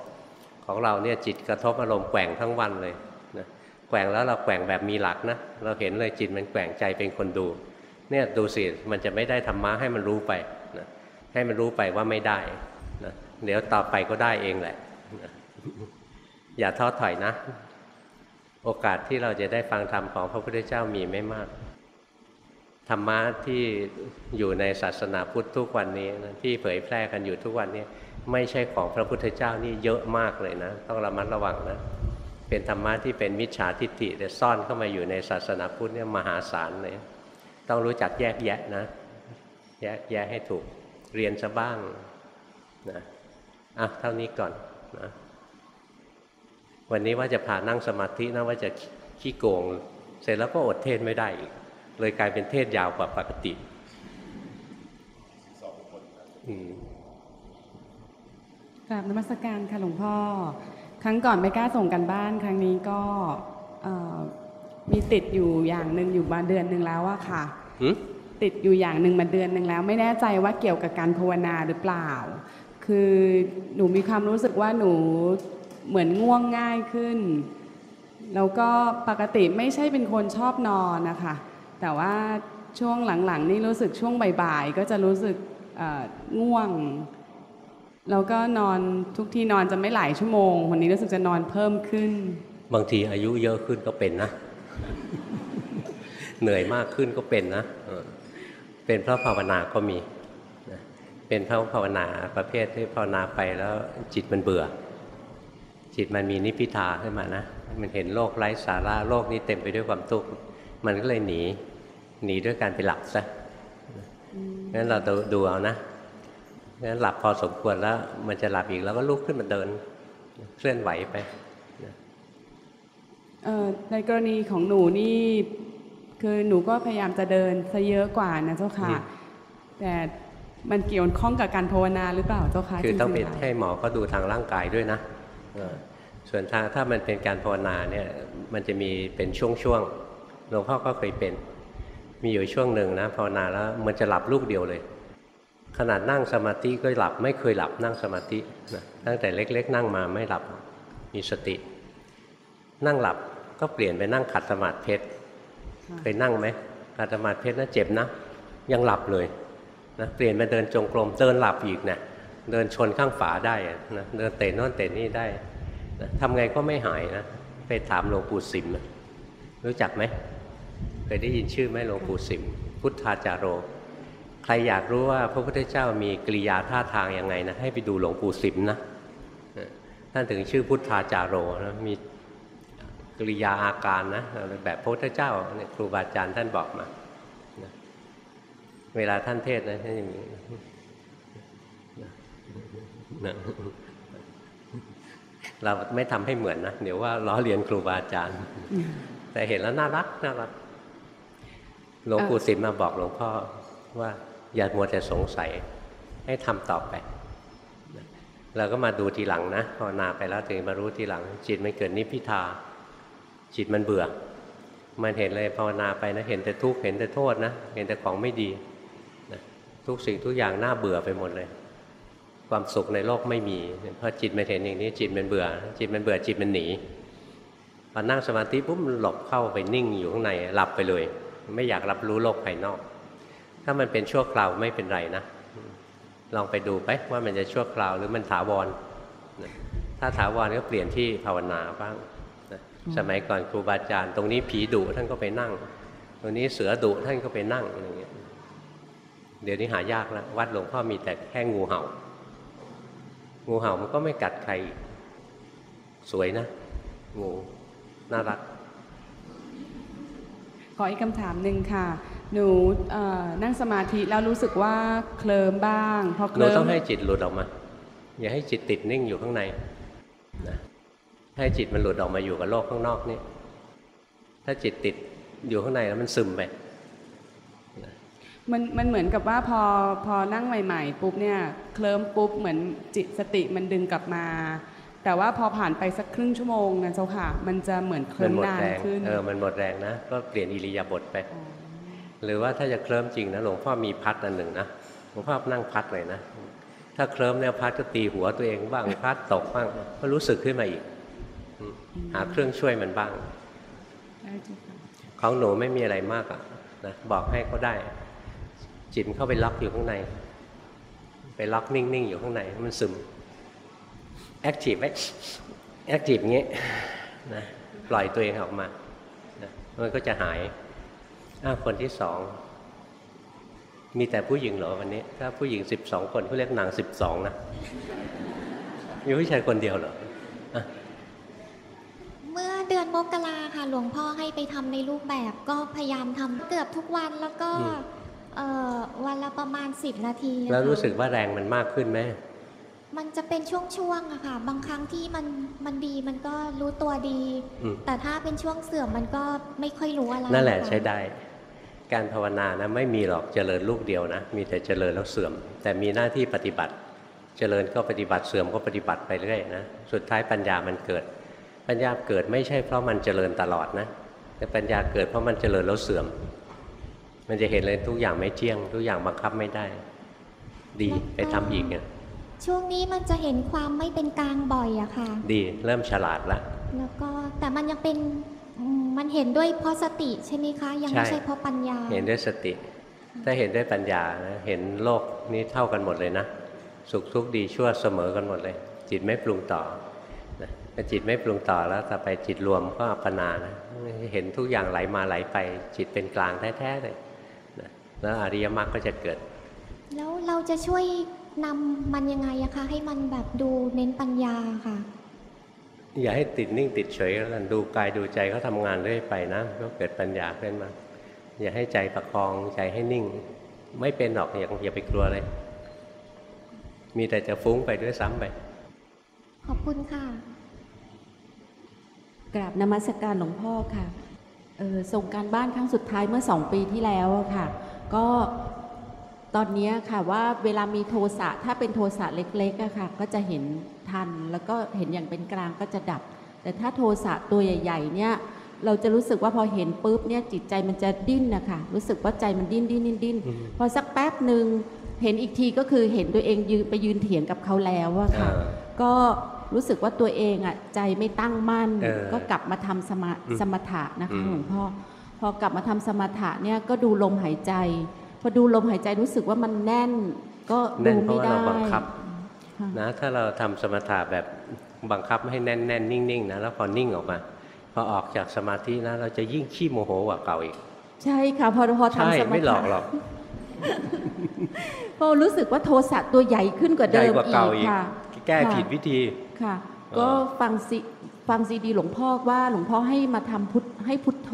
ของเราเนี่ยจิตกระทบอารมณ์แกว่งทั้งวันเลยนะแกว่งแล้วเราแกว่งแบบมีหลักนะเราเห็นเลยจิตมันแกว่งใจเป็นคนดู เนี่ยดูสิมันจะไม่ได้ธรรมะให้มันรู้ไป ให้มันรู้ไปว่าไม่ได้นะเดี๋ยวต่อไปก็ได้เองแหละ อย่าท้อถอยนะ โอกาสที่เราจะได้ฟังธรรมของพระพุทธเจ้ามีไม่มาก ธรรมะที่อยู่ในศาสนาพุทธทุกวันนี้นะที่เผยแพร่กันอยู่ทุกวันนี้ ไม่ใช่ของพระพุทธเจ้านี่เยอะมากเลยนะ ต้องระมัดระวังนะ เป็นธรรมะที่เป็นมิจฉาทิฏฐิแต่ซ่อนเข้ามาอยู่ในศาสนาพุทธเนี่ยมหาศาลเลย ต้องรู้จักแยกแยะนะ แยกแยะให้ถูก เรียนซะบ้างนะอะเท่านี้ก่อนนะวันนี้ว่าจะพานั่งสมาธินะว่าจะขี้โกง เสร็จแล้วก็อดเทศไม่ได้อีกเลยกลายเป็นเทศยาวกว่าปกติอืมกราบนมัสการค่ะหลวงพ่อ ครั้งก่อนไม่กล้าส่งกันบ้านครั้งนี้ก็เอ่อมีติดอยู่อย่างหนึ่งอยู่มาเดือนหนึ่งแล้วอะค่ะหึ ติดอยู่อย่างหนึ่งมาเดือนหนึ่งแล้ว ไม่แน่ใจว่าเกี่ยวกับการภาวนาหรือเปล่า คือหนูมีความรู้สึกว่าหนูเหมือนง่วงง่ายขึ้น แล้วก็ปกติไม่ใช่เป็นคนชอบนอนนะคะแต่ว่าช่วงหลังๆ นี่รู้สึกช่วงบ่ายๆ ก็จะรู้สึกง่วง แล้วก็นอนทุกที่นอนจะไม่หลายชั่วโมงวันนี้รู้สึกจะนอนเพิ่มขึ้น บางทีอายุเยอะขึ้นก็เป็นนะ เหนื่อยมากขึ้นก็เป็นนะ เป็นเพราะภาวนาก็มี เป็นเพราะภาวนาประเภทที่ภาวนาไปแล้วจิตมันเบื่อ จิตมันมีนิพพิทาขึ้นมานะ มันเห็นโลกไร้สาระโลกนี้เต็มไปด้วยความทุกข์ มันก็เลยหนี หนีด้วยการไปหลับซะงั้นเราดูเอานะงั้นหลับพอสมควรแล้ว มันจะหลับอีกแล้วก็ลุกขึ้นมาเดิน เคลื่อนไหวไปในกรณีของหนูนี่ คือหนูก็พยายามจะเดินซะเยอะกว่านะเจ้าค่ะอืมแต่มันเกี่ยวข้องกับการภาวนาหรือเปล่าเจ้าค่ะคือต้องไปจริๆแล้วให้หมอก็ดูทางร่างกายด้วยนะเออส่วนทางถ้ามันเป็นการภาวนาเนี่ยมันจะมีเป็นช่วงๆหลวงพ่อก็เคยเป็น มีอยู่ช่วงหนึ่งนะภาวนาแล้วมันจะหลับลูกเดียวเลย ขนาดนั่งสมาธิก็หลับไม่เคยหลับนั่งสมาธินะตั้งแต่เล็ก ๆ นั่งมาไม่หลับมีสติ นั่งหลับก็เปลี่ยนไปนั่งขัดสมาธิเพชรค่ะ เคยนั่งไหมขัดสมาธิเพชรนะเจ็บนะ ยังหลับเลยนะเปลี่ยนมาเดินจงกรมเดินหลับอีกนะเดินชนข้างฝาได้นะเดินเตะโน่นเตะนี่ได้นะทำไงก็ไม่หายนะไปถามหลวงปู่สิมนะรู้จักไหมเคยได้ยินชื่อไหมหลวงปู่สิม พุทธาจารโร ใครอยากรู้ว่าพระพุทธเจ้ามีกิริยาท่าทางยังไงนะให้ไปดูหลวงปู่สิมนะท่านถึงชื่อพุทธาจารโรนะมี กริยาอาการนะแบบพระพุทธเจ้าเนี่ยครูบาอาจารย์ท่านบอกมาเวลาท่านเทศน์นะท่านอย่างนี้เราไม่ทำให้เหมือนนะเดี๋ยวว่าล้อเลียนครูบาอาจารย์ แต่เห็นแล้วน่ารักน่ารักหลวงปู่สิมมาบอกหลวงพ่อว่าอย่ามัวแต่สงสัยให้ทำต่อไปเราก็มาดูทีหลังนะภาวนาไปแล้วถึงมารู้ทีหลังจิตมันเกิดนิพพิทา จิตมันเบื่อ มันเห็นเลยภาวนาไปนะเห็นแต่ทุกข์เห็นแต่โทษนะเห็นแต่ของไม่ดีนะทุกสิ่งทุกอย่างน่าเบื่อไปหมดเลย ความสุขในโลกไม่มีเพอจิตมันเห็นอย่างนี้จิตมันเบื่อ จิตมันเบื่อจิตมันหนีพอนั่งสมาธิปุ๊บมันหลบเข้าไปนิ่งอยู่ข้างในหลับไปเลย ไม่อยากรับรู้โลกภายนอก ถ้ามันเป็นชั่วคราวไม่เป็นไรนะลองไปดูไปว่ามันจะชั่วคราวหรือมันถาวร ถ้าถาวรก็เปลี่ยนที่ภาวนาบ้าง สมัยก่อนครูบาอาจารย์ ตรงนี้ผีดุท่านก็ไปนั่ง ตรงนี้เสือดุท่านก็ไปนั่งอะไรเงี้ยเดี๋ยวนี้หายากแล้ววัดหลวงพ่อมีแต่แค่งูเห่า งูเห่ามันก็ไม่กัดใครอีกสวยนะ งูน่ารัก ขออีกคำถามหนึ่งค่ะ หนูเอ่อนั่งสมาธิแล้วรู้สึกว่าเคลิ้มบ้างพอเคเราลิ้มต้องให้จิตหลุดออกมา อย่าให้จิตติดนิ่งอยู่ข้างในนะ ให้จิตมันหลุดออกมาอยู่กับโลกข้างนอกนี่ถ้าจิตติดอยู่ข้างในแล้วมันซึมไปมันมันเหมือนกับว่าพอพอนั่งใหม่ ๆ ปุ๊บเนี่ยเคลิ้มปุ๊บเหมือนจิตสติมันดึงกลับมา แต่ว่าพอผ่านไปสักครึ่งชั่วโมงนะเจ้าค่ะ มันจะเหมือนเคมัลิ้มหมดนานแรงขึ้นเออมันหมดแรงนะ ก็เปลี่ยนอิริยาบถไปอ๋อหรือว่าถ้าจะเคลิ้มจริงนะหลวงพ่อมีพัดอันหนึ่งนะหลวงพ่อนั่งพัดเลยนะ ถ้าเคลิ้มเนี่ยพัดก็ตีหัวตัวเองบ้างพัดตกบ้างก็รู้สึกขึ้นมาอีกอืม หาเครื่องช่วยมันบ้างได้เจ้าค่ะของหนูไม่มีอะไรมากอะนะบอกให้เขาได้ จิตมันเข้าไปล็อกอยู่ข้างใน ไปล็อกนิ่งๆอยู่ข้างในให้มันซึม active ไหม active อย่างงี้นะปล่อยตัวเองออกมานะมันก็จะหายอ้าวคนที่สองมีแต่ผู้หญิงเหรอวันนี้ ถ้าผู้หญิงสิบสองคนเขาเรียกนางสิบสองนะมีผู้ชายคนเดียวเหรออะเมื่อเดือนมกราค่ะ หลวงพ่อให้ไปทำในรูปแบบก็พยายามทำเกือบทุกวันแล้วก็เอ่อวันละประมาณ 10 นาทีอะแล้วค่ะรู้สึกว่าแรงมันมากขึ้นไหมมันจะเป็นช่วงๆอะค่ะ บางครั้งที่มันมันดีมันก็รู้ตัวดีอืมแต่ถ้าเป็นช่วงเสื่อมมันก็ไม่ค่อยรู้อะไรนั่นแหละค่ใช้ได้ การภาวนานะไม่มีหรอกเจริญลูกเดียวนะ มีแต่เจริญแล้วเสื่อม แต่มีหน้าที่ปฏิบัติ เจริญก็ปฏิบัติเสื่อมก็ปฏิบัติไปเรื่อยนะสุดท้ายปัญญามันเกิด ปัญญาเกิดไม่ใช่เพราะมันเจริญตลอดนะ แต่ปัญญาเกิดเพราะมันเจริญแล้วเสื่อม มันจะเห็นเลยทุกอย่างไม่เที่ยง ทุกอย่างบังคับไม่ได้ ดีไปทำอีกเนี่ยช่วงนี้มันจะเห็นความไม่เป็นกลางบ่อยอะค่ะ ดีเริ่มฉลาดละแล้วก็แต่มันยังเป็นอืมมันเห็นด้วยเพราะสติใช่ไหมคะ ยังไม่ใช่ใช่เพราะปัญญา เห็นด้วยสติ ถ้าเห็นด้วยปัญญานะเห็นโลกนี้เท่ากันหมดเลยนะ สุขทุกข์ดีชั่วเสมอกันหมดเลย จิตไม่ปรุงต่อนะพ อจิตไม่ปรุงต่อแล้วต่อไปจิตรวมก็อัปปนานะเห็นทุกอย่างไหลมาไหลไป จิตเป็นกลางแท้ๆเลยนะแล้วอริยมรรคก็จะเกิด แล้วเราจะช่วยนำมันยังไงอะคะให้มันแบบดูเน้นปัญญาค่ะ อย่าให้ติดนิ่งติดเฉยแล้วกันดูกายดูใจเขาทำงานเรื่อยไปนะก็เกิดปัญญาขึ้นมา อย่าให้ใจประคองใจให้นิ่ง ไม่เป็นหรอกอย่าอย่าไปกลัวเลย มีแต่จะฟุ้งไปด้วยซ้ำไป ขอบคุณค่ะ กราบนมัสการหลวงพ่อค่ะเออส่งการบ้านครั้งสุดท้ายเมื่อสองปีที่แล้วอะค่ะ ก็ตอนเนี้ยค่ะว่าเวลามีโทสะถ้าเป็นโทสะเล็กๆอะค่ะ ก็จะเห็นทันแล้วก็เห็นอย่างเป็นกลางก็จะดับ แต่ถ้าโทสะตัวใหญ่ ๆ เนี่ยเราจะรู้สึกว่าพอเห็นปุ๊บเนี่ยจิตใจมันจะดิ้นนะคะรู้สึกว่าใจมันดิ้นดิ้นดิ้นดิ้นอืมพอสักแป๊บหนึ่งเห็นอีกทีก็คือเห็นตัวเองยืนไปยืนเถียงกับเขาแล้วอะค่ะเออก็ รู้สึกว่าตัวเองอะใจไม่ตั้งมั่นเออก็กลับมาทำสมาอืมสมถะนะคะอืมหลวงพ่อพอกลับมาทำสมถะเนี่ยก็ดูลมหายใจ พอดูลมหายใจรู้สึกว่ามันแน่น ก็แน่ดูนเพราะไม่ว่าได้เราบังคับค่ะนะถ้าเราทำสมถะแบบบังคับให้แน่นแน่นนิ่งๆนะแล้วพอนิ่งออกมาพอออกจากสมาธินะเราจะยิ่งขี้โมโหกว่าเก่าอีก ใช่ค่ะพอพอใช่ทำสมไม่หลถะอกหรอกพอรู้สึกว่าโทสะตัวใหญ่ขึ้นกว่าใหญ่เดิมกว่าอีเก่ากอีกค่ะแก้ค่ะผิดวิธี ค่ะเออก็ฟังซีฟังซีดีหลวงพ่อว่าหลวงพ่อให้มาทำพุทให้พุทโธ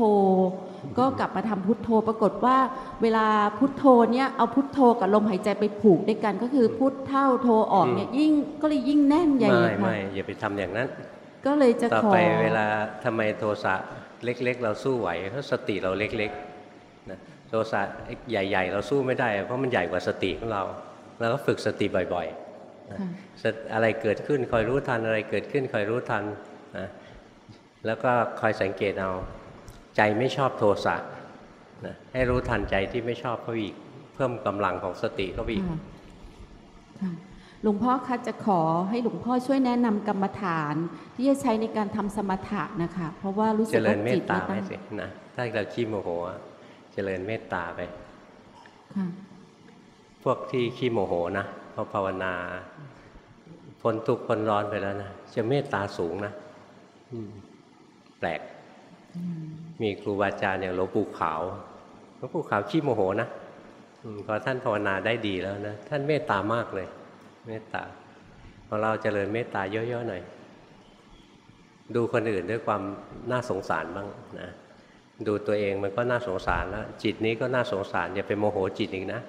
ก็กลับมาทำพุทโธปรากฏว่า เวลาพุทโธเนี่ยเอาพุทโธกับลมหายใจไปผูกด้วยกันก็คือพุทเท่าโธออกเนี่ยยิ่งก็เลยยิ่งแน่นใหญ่ไม่เลยค่ะไม่อย่าไปทำอย่างนั้น ก็เลยจะต่อขอไปเวลาทำไมโทสะเล็ก ๆ เราสู้ไหวเพราะสติเราเล็กๆนะโทสะใหญ่ ๆ เราสู้ไม่ได้ เพราะมันใหญ่กว่าสติของเราเราก็ฝึกสติบ่อยๆนะค่ะสติ อะไรเกิดขึ้นคอยรู้ทันอะไรเกิดขึ้นคอยรู้ทันนะแล้วก็คอยสังเกตเอาใจไม่ชอบโทสะนะให้รู้ทันใจที่ไม่ชอบเขาอีก เพิ่มกำลังของสติเขาอีกค่ะค่ะหลวงพ่อคะจะขอให้หลวงพ่อช่วยแนะนำกรรมฐาน ที่จะใช้ในการทำสมถะนะคะ เพราะว่ารู้เจสึกริว่าญเมจิตตตาไม่ไปตั้งสินะถ้าเราขี้โมโหอะเจริญเมตตาไปค่ะพวกที่ขี้โมโหนะพอภาวนา พ้นทุกข์พ้นร้อนไปแล้วนะจะเมตตาสูงนะอืมแปลก มีครูบาอาจารย์อย่างหลวงปู่ขาวหลวงปู่ขาวขี้โมโหนะอืมพอท่านภาวนาได้ดีแล้วนะท่านเมตตามากเลย เมตตาพอเราเจริญเมตตาเยอะๆหน่อย ดูคนอื่นด้วยความน่าสงสารบ้างนะดูตัวเองมันก็น่าสงสารแล้วจิตนี้ก็น่าสงสารอย่าไปโมโหจิตอีกนะ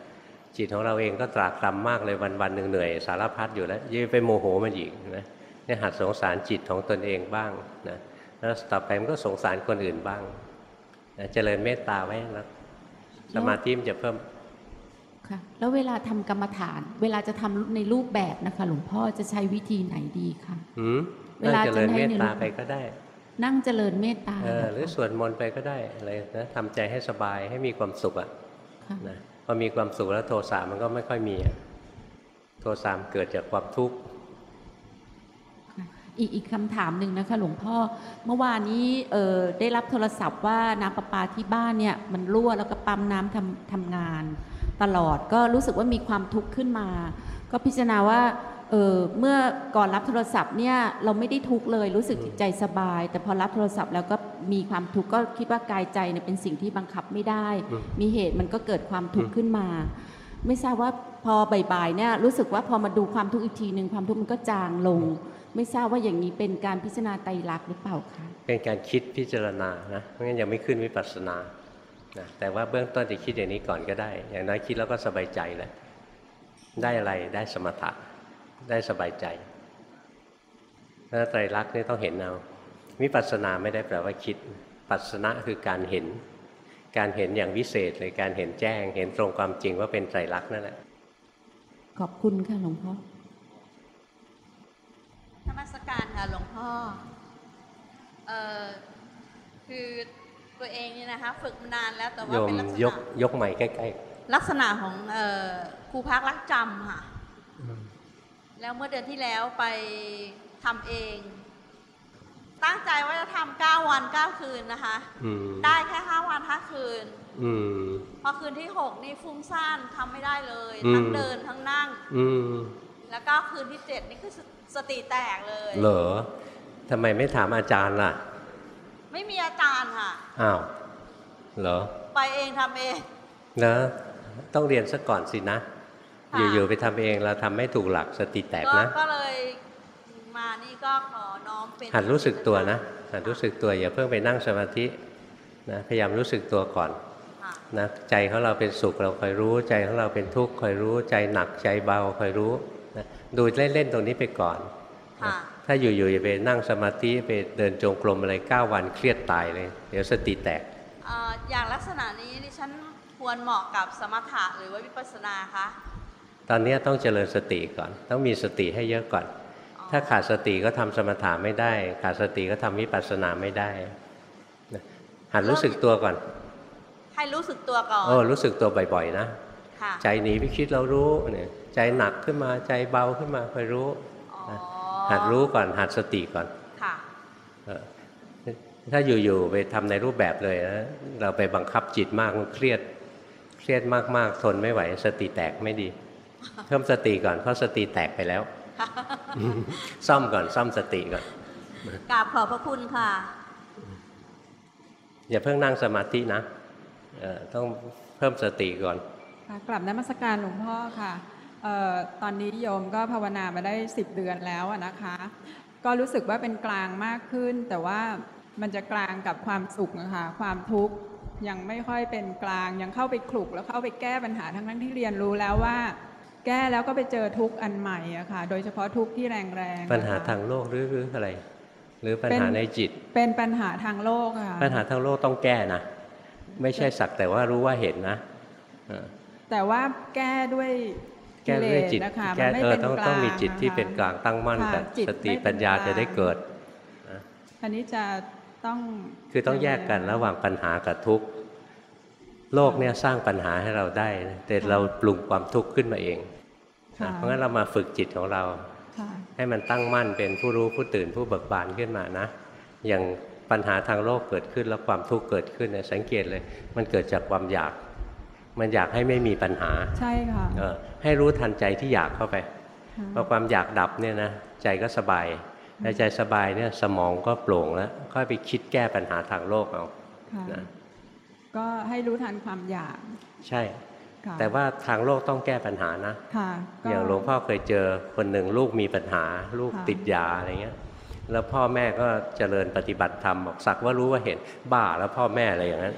จิตของเราเองก็ตรากตรำมากเลยวันวันๆหนึ่งเหนื่อยสารพัดอยู่แล้วอยังไปโมโหมันอีกนะเนี่ยหัดสงสารจิตของตนเองบ้างนะแล้วต่อไปมันก็สงสารคนอื่นบ้างนะเจริญเมตตาไว้นะสมาธิมันจะเพิ่มค่ะแล้วเวลาทำกรรมฐาน เวลาจะทำในรูปแบบนะคะ หลวงพ่อจะใช้วิธีไหนดีคะหืมเวลาเจริญจะให้เมตในตารูปไปก็ได้ นั่งเจริญเมตตาเออเหรอหรือคะสวดมนต์ไปก็ได้อะไรนะทำใจให้สบายให้มีความสุขอะค่ะนะ พอมีความสุขแล้วโทสะมันก็ไม่ค่อยมีอะโทสะเกิดจากความทุกข์อีกอีกคำถามหนึ่งนะคะหลวงพ่อเมื่อวานนี้ได้รับโทรศัพท์ว่าน้ำประปาที่บ้านเนี่ยมันรั่วแล้วก็ปั๊มน้ำทำทำงาน ตลอดก็รู้สึกว่ามีความทุกข์ขึ้นมา ก็พิจารณาว่า เออเมื่อก่อนรับโทรศัพท์เนี่ยเราไม่ได้ทุกข์เลยรู้สึกจิตใจสบาย แต่พอรับโทรศัพท์แล้วก็มีความทุกข์ก็คิดว่ากายใจเนี่ยเป็นสิ่งที่บังคับไม่ได้อืมมีเหตุมันก็เกิดความทุกข์อืมขึ้นมา ไม่ทราบว่าพอบ่ายๆเนี่ยรู้สึกว่าพอมาดูความทุกข์อีกทีหนึ่งความทุกข์มันก็จางลง ไม่ทราบว่าอย่างนี้เป็นการพิจารณาไตรลักษณ์หรือเปล่าคะเป็นการคิดพิจารณานะไม่งั้นยังไม่ขึ้นวิปัสสนานะแต่ว่าเบื้องต้นจะคิดอย่างนี้ก่อนก็ได้ อย่างน้อยคิดแล้วก็สบายใจแล้วได้อะไรได้สมถะ ได้สบายใจแล้วไตรลักษณ์นี่ต้องเห็นเอาวิปัสสนาไม่ได้แปลว่าคิด ปัสสนะคือการเห็น การเห็นอย่างวิเศษเลยการเห็นแจ้ง เห็นตรงความจริงว่าเป็นไตรลักษณ์นั่นแหละ ขอบคุณค่ะหลวงพ่อธรรมสการค่ะหลวงพ่อเอ่อคือตัวเองเนี่ยนะคะฝึกมานานแล้วแต่ว่าโยมเป็นลักษยกณะยกใหม่ใกล้ลักษณะของเอ่อครูพักรักจำค่ะๆ แล้วเมื่อเดือนที่แล้วไปทำเอง ตั้งใจว่าจะทำเก้าวันเก้าคืนนะคะอืมได้แค่ห้าวันห้าคืนอืมพอคืนที่หกนี่ฟุ้งซ่านทำไม่ได้เลยอืมทั้งเดินทั้งนั่งอืมแล้วก็คืนที่เจ็ดนี่คือสสติแตกเลย เหรอทำไมไม่ถามอาจารย์ล่ะ ไม่มีอาจารย์ค่ะ อ้าว เหรอ ไปเองทำเองนะ ต้องเรียนซะก่อนสินะค่ะ อยู่ๆไปทำเองเราทำไม่ถูกหลักสติแตกก็นะก็เลยมานี่ก็ขอน้อมเป็นหัดรู้สึกตัวนะหัดรู้สึกตัวอย่าเพิ่งไปนั่งสมาธินะพยายามรู้สึกตัวก่อนค่ะนะใจของเราเป็นสุขเราคอยรู้ ใจของเราเป็นทุกข์คอยรู้ใจหนักใจเบาคอยรู้นะดูเล่นๆตรงนี้ไปก่อนนะค่ะถ้าอยู่ๆอย่าไปนั่งสมาธิไปเดินจงกรมอะไรเก้าวันเครียดตายเลย เดี๋ยวสติแตกเอ่ออย่างลักษณะนี้ดิฉันควรเหมาะกับสมถะหรือว่าวิปัสสนาคะ ตอนนี้ต้องเจริญสติก่อน ต้องมีสติให้เยอะก่อนอ๋อถ้าขาดสติก็ทำสมถะไม่ได้ ขาดสติก็ทำวิปัสสนาไม่ได้นะหัดรู้สึกตัวก่อน ให้รู้สึกตัวก่อนโอ้รู้สึกตัวบ่อยๆนะค่ะใจหนีไปคิดเรารู้เนี่ยใจหนักขึ้นมาใจเบาขึ้นมาคอยรู้อ๋อนะหัดรู้ก่อนหัดสติก่อนค่ะเออถ้าอยู่ๆไปทำในรูปแบบเลยนะเราไปบังคับจิตมากมันเครียด เครียดมากๆทนไม่ไหว สติแตกไม่ดี เพิ่มสติก่อนเพราะสติแตกไปแล้ว ซ่อมก่อนซ่อมสติก่อนกราบขอบพระคุณค่ะ อย่าเพิ่งนั่งสมาธินะเอ่อต้องเพิ่มสติก่อนค่ะกลับนมัสการหลวงพ่อค่ะเอ่อตอนนี้โยมก็ภาวนามาได้ 10 เดือนแล้วอะนะคะ ก็รู้สึกว่าเป็นกลางมากขึ้น แต่ว่ามันจะกลางกับความสุขนะคะความทุกข์ยังไม่ค่อยเป็นกลางยังเข้าไปคลุกแล้วเข้าไปแก้ปัญหาทั้งนั้นที่เรียนรู้แล้วว่า แก้แล้วก็ไปเจอทุกข์อันใหม่อะค่ะ โดยเฉพาะทุกข์ที่แรงๆปัญหานะคะทางโลกหรือหรืออะไร หรือปัญหาเป็นในจิต เป็นปัญหาทางโลกค่ะ ปัญหาทางโลกต้องแก้นะ ไม่ใช่สักแต่ว่ารู้ว่าเห็นนะเออแต่ว่าแก้ด้วยแก้ด้วยจิตกิเลสนะคะแก้มันไม่เออเป็นต้องกลางต้องมีจิตที่นะคะเป็นกลางตั้งมั่นค่ะแต่จิตสติไม่เป็นปัญญากลางจะได้เกิดอันนี้จะต้องคือต้องแยกกันระหว่างปัญหากับทุกข์โลกเนี่ยสร้างปัญหาให้เราได้นะแต่เราปรุงความทุกข์ขึ้นมาเองค่ะนะ เพราะงั้นเรามาฝึกจิตของเราค่ะให้มันตั้งมั่นเป็นผู้รู้ผู้ตื่นผู้เบิกบานขึ้นมานะ อย่างปัญหาทางโลกเกิดขึ้นแล้วความทุกข์เกิดขึ้นเนี่ยสังเกตเลย มันเกิดจากความอยาก มันอยากให้ไม่มีปัญหา ใช่ค่ะเออให้รู้ทันใจที่อยากเข้าไปค่ะพอความอยากดับเนี่ยนะใจก็สบายแล้วใจสบายเนี่ยสมองก็โปร่งแล้วค่อยไปคิดแก้ปัญหาทางโลกเอาค่ะนะก็ให้รู้ทันความอยาก ใช่ค่ะ แต่ว่าทางโลกต้องแก้ปัญหานะค่ะก็อย่างหลวงพ่อเคยเจอคนหนึ่งลูกมีปัญหา ลูกค่ะติดยาอะไรเงี้ย แล้วพ่อแม่ก็เจริญปฏิบัติธรรมบอกสักว่ารู้ว่าเห็นบ้าแล้วพ่อแม่อะไรอย่างนั้น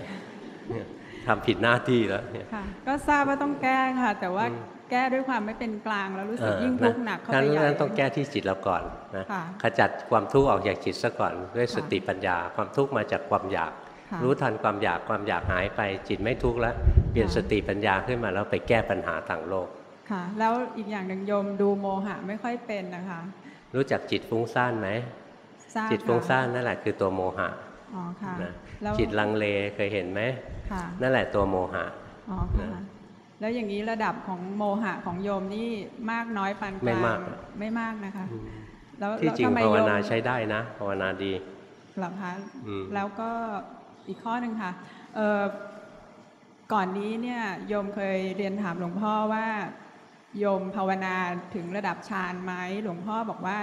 เนี่ยทำผิดหน้าที่แล้วเนี่ยค่ะก็ทราบว่าต้องแก้ค่ะ แต่ว่าอืมแก้ด้วยความไม่เป็นกลางแล้วรู้สึกเออยิ่งทุกข์หนักเข้าไปนั้นใหญ่นั้นต้องแก้ที่จิตเราก่อนนะค่ะขจัดความทุกข์ออกจากจิตซะก่อน ด้วยค่ะสติปัญญา ความทุกข์มาจากความอยากค่ะรู้ทันความอยากความอยากหายไปจิตไม่ทุกข์แล้ว เปลี่ยนค่ะสติปัญญาขึ้นมาแล้วไปแก้ปัญหาทางโลกค่ะ แล้วอีกอย่างหนึ่งโยมดูโมหะไม่ค่อยเป็นนะคะ รู้จักจิตฟุ้งซ่านไหมทราบจิตฟุ้งค่ะซ่านนั่นแหละคือตัวโมหะอ๋อค่ะนะแล้วจิตลังเลเคยเห็นไหมค่ะนั่นแหละตัวโมหะอ๋อค่ะนะแล้วอย่างนี้ระดับของโมหะของโยมนี่มากน้อยปานกลางไม่มากไม่มากนะคะ แล้วที่จริงแล้วทำไมภาวโยมนาใช้ได้นะภาวนาดีเหรอคะอืมแล้วก็อีกข้อหนึ่งค่ะเอ่อ ก่อนนี้เนี่ยโยมเคยเรียนถามหลวงพ่อว่าโยมภาวนาถึงระดับฌานไหมหลวงพ่อบอกว่า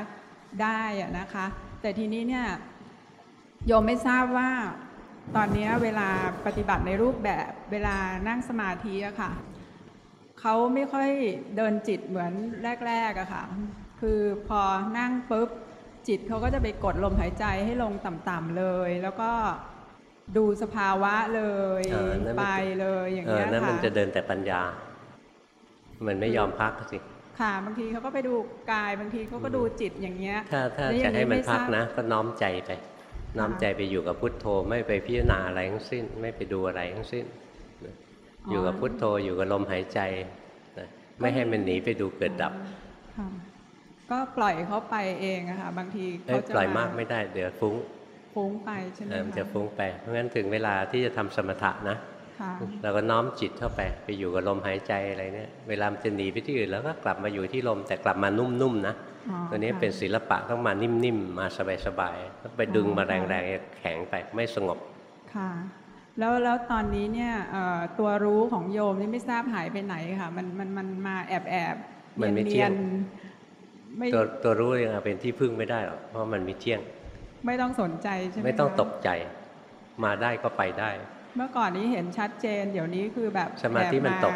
ได้อะนะคะ แต่ทีนี้เนี่ยโยมไม่ทราบว่าตอนนี้เวลาปฏิบัติในรูปแบบเวลานั่งสมาธิอะค่ะเขาไม่ค่อยเดินจิตเหมือนแรกๆอะค่ะ คือพอนั่งปุ๊บจิตเขาก็จะไปกดลมหายใจให้ลงต่ำๆเลย แล้วก็ ดูสภาวะเลยเออนั่นมันไปเลยอย่างเออเงี้ยนั่นค่ะมันจะเดินแต่ปัญญา มันไม่ยอมพักสิค่ะบางทีเขาก็ไปดูกายบางทีเขาก็ดูจิตอย่างเงี้ย ถ้าถ้าแล้วอจะย่างให้มันไทพักราบนะ ก็น้อมใจไป น้อมใจไปอยู่กับพุทโธไม่ไปพิจารณาอะไรทั้งสิ้น ไม่ไปดูอะไรทั้งสิ้นนะอยู่กับพุทโธอยู่กับลมหายใจนะไม่ให้มันหนีไปดูเกิดดับค่ะก็ปล่อยเขาไปเองอะค่ะบางทีเอ้เขายจะปล่อยมากไม่ได้เดี๋ยวฟุ้ง ฟุ้งไปใช่ไหมเออมันคจะฟุ้งไป เพราะงั้นถึงเวลาที่จะทำสมถะนะค่ะเราก็น้อมจิตเข้าไปไปอยู่กับลมหายใจอะไรเนี่ยเวลามันจะหนีไปที่อื่นแล้วก็กลับมาอยู่ที่ลมแต่กลับมานุ่มๆนะอ๋อตัวนี้ค่ะเป็นศิลปะต้องมานิ่มๆมาสบายๆต้องไปดึงอ๋อมาค่ะแรงๆแข็งไปไม่สงบค่ะแล้วแล้วตอนนี้เนี่ยเอ่อตัวรู้ของโยมนี่ไม่ทราบหายไปไหนค่ะมันมันมันมาแอบแอบมันไม่เที่ยงไม่ตัวตัวรู้ยังเอาเป็นที่พึ่งไม่ได้หรอกเพราะมันมีเที่ยง ไม่ต้องสนใจใช่ไหมไม่ต้องคะตกใจ มาได้ก็ไปได้ เมื่อก่อนนี้เห็นชัดเจน เดี๋ยวนี้คือแบบสมาธิมันแอบตก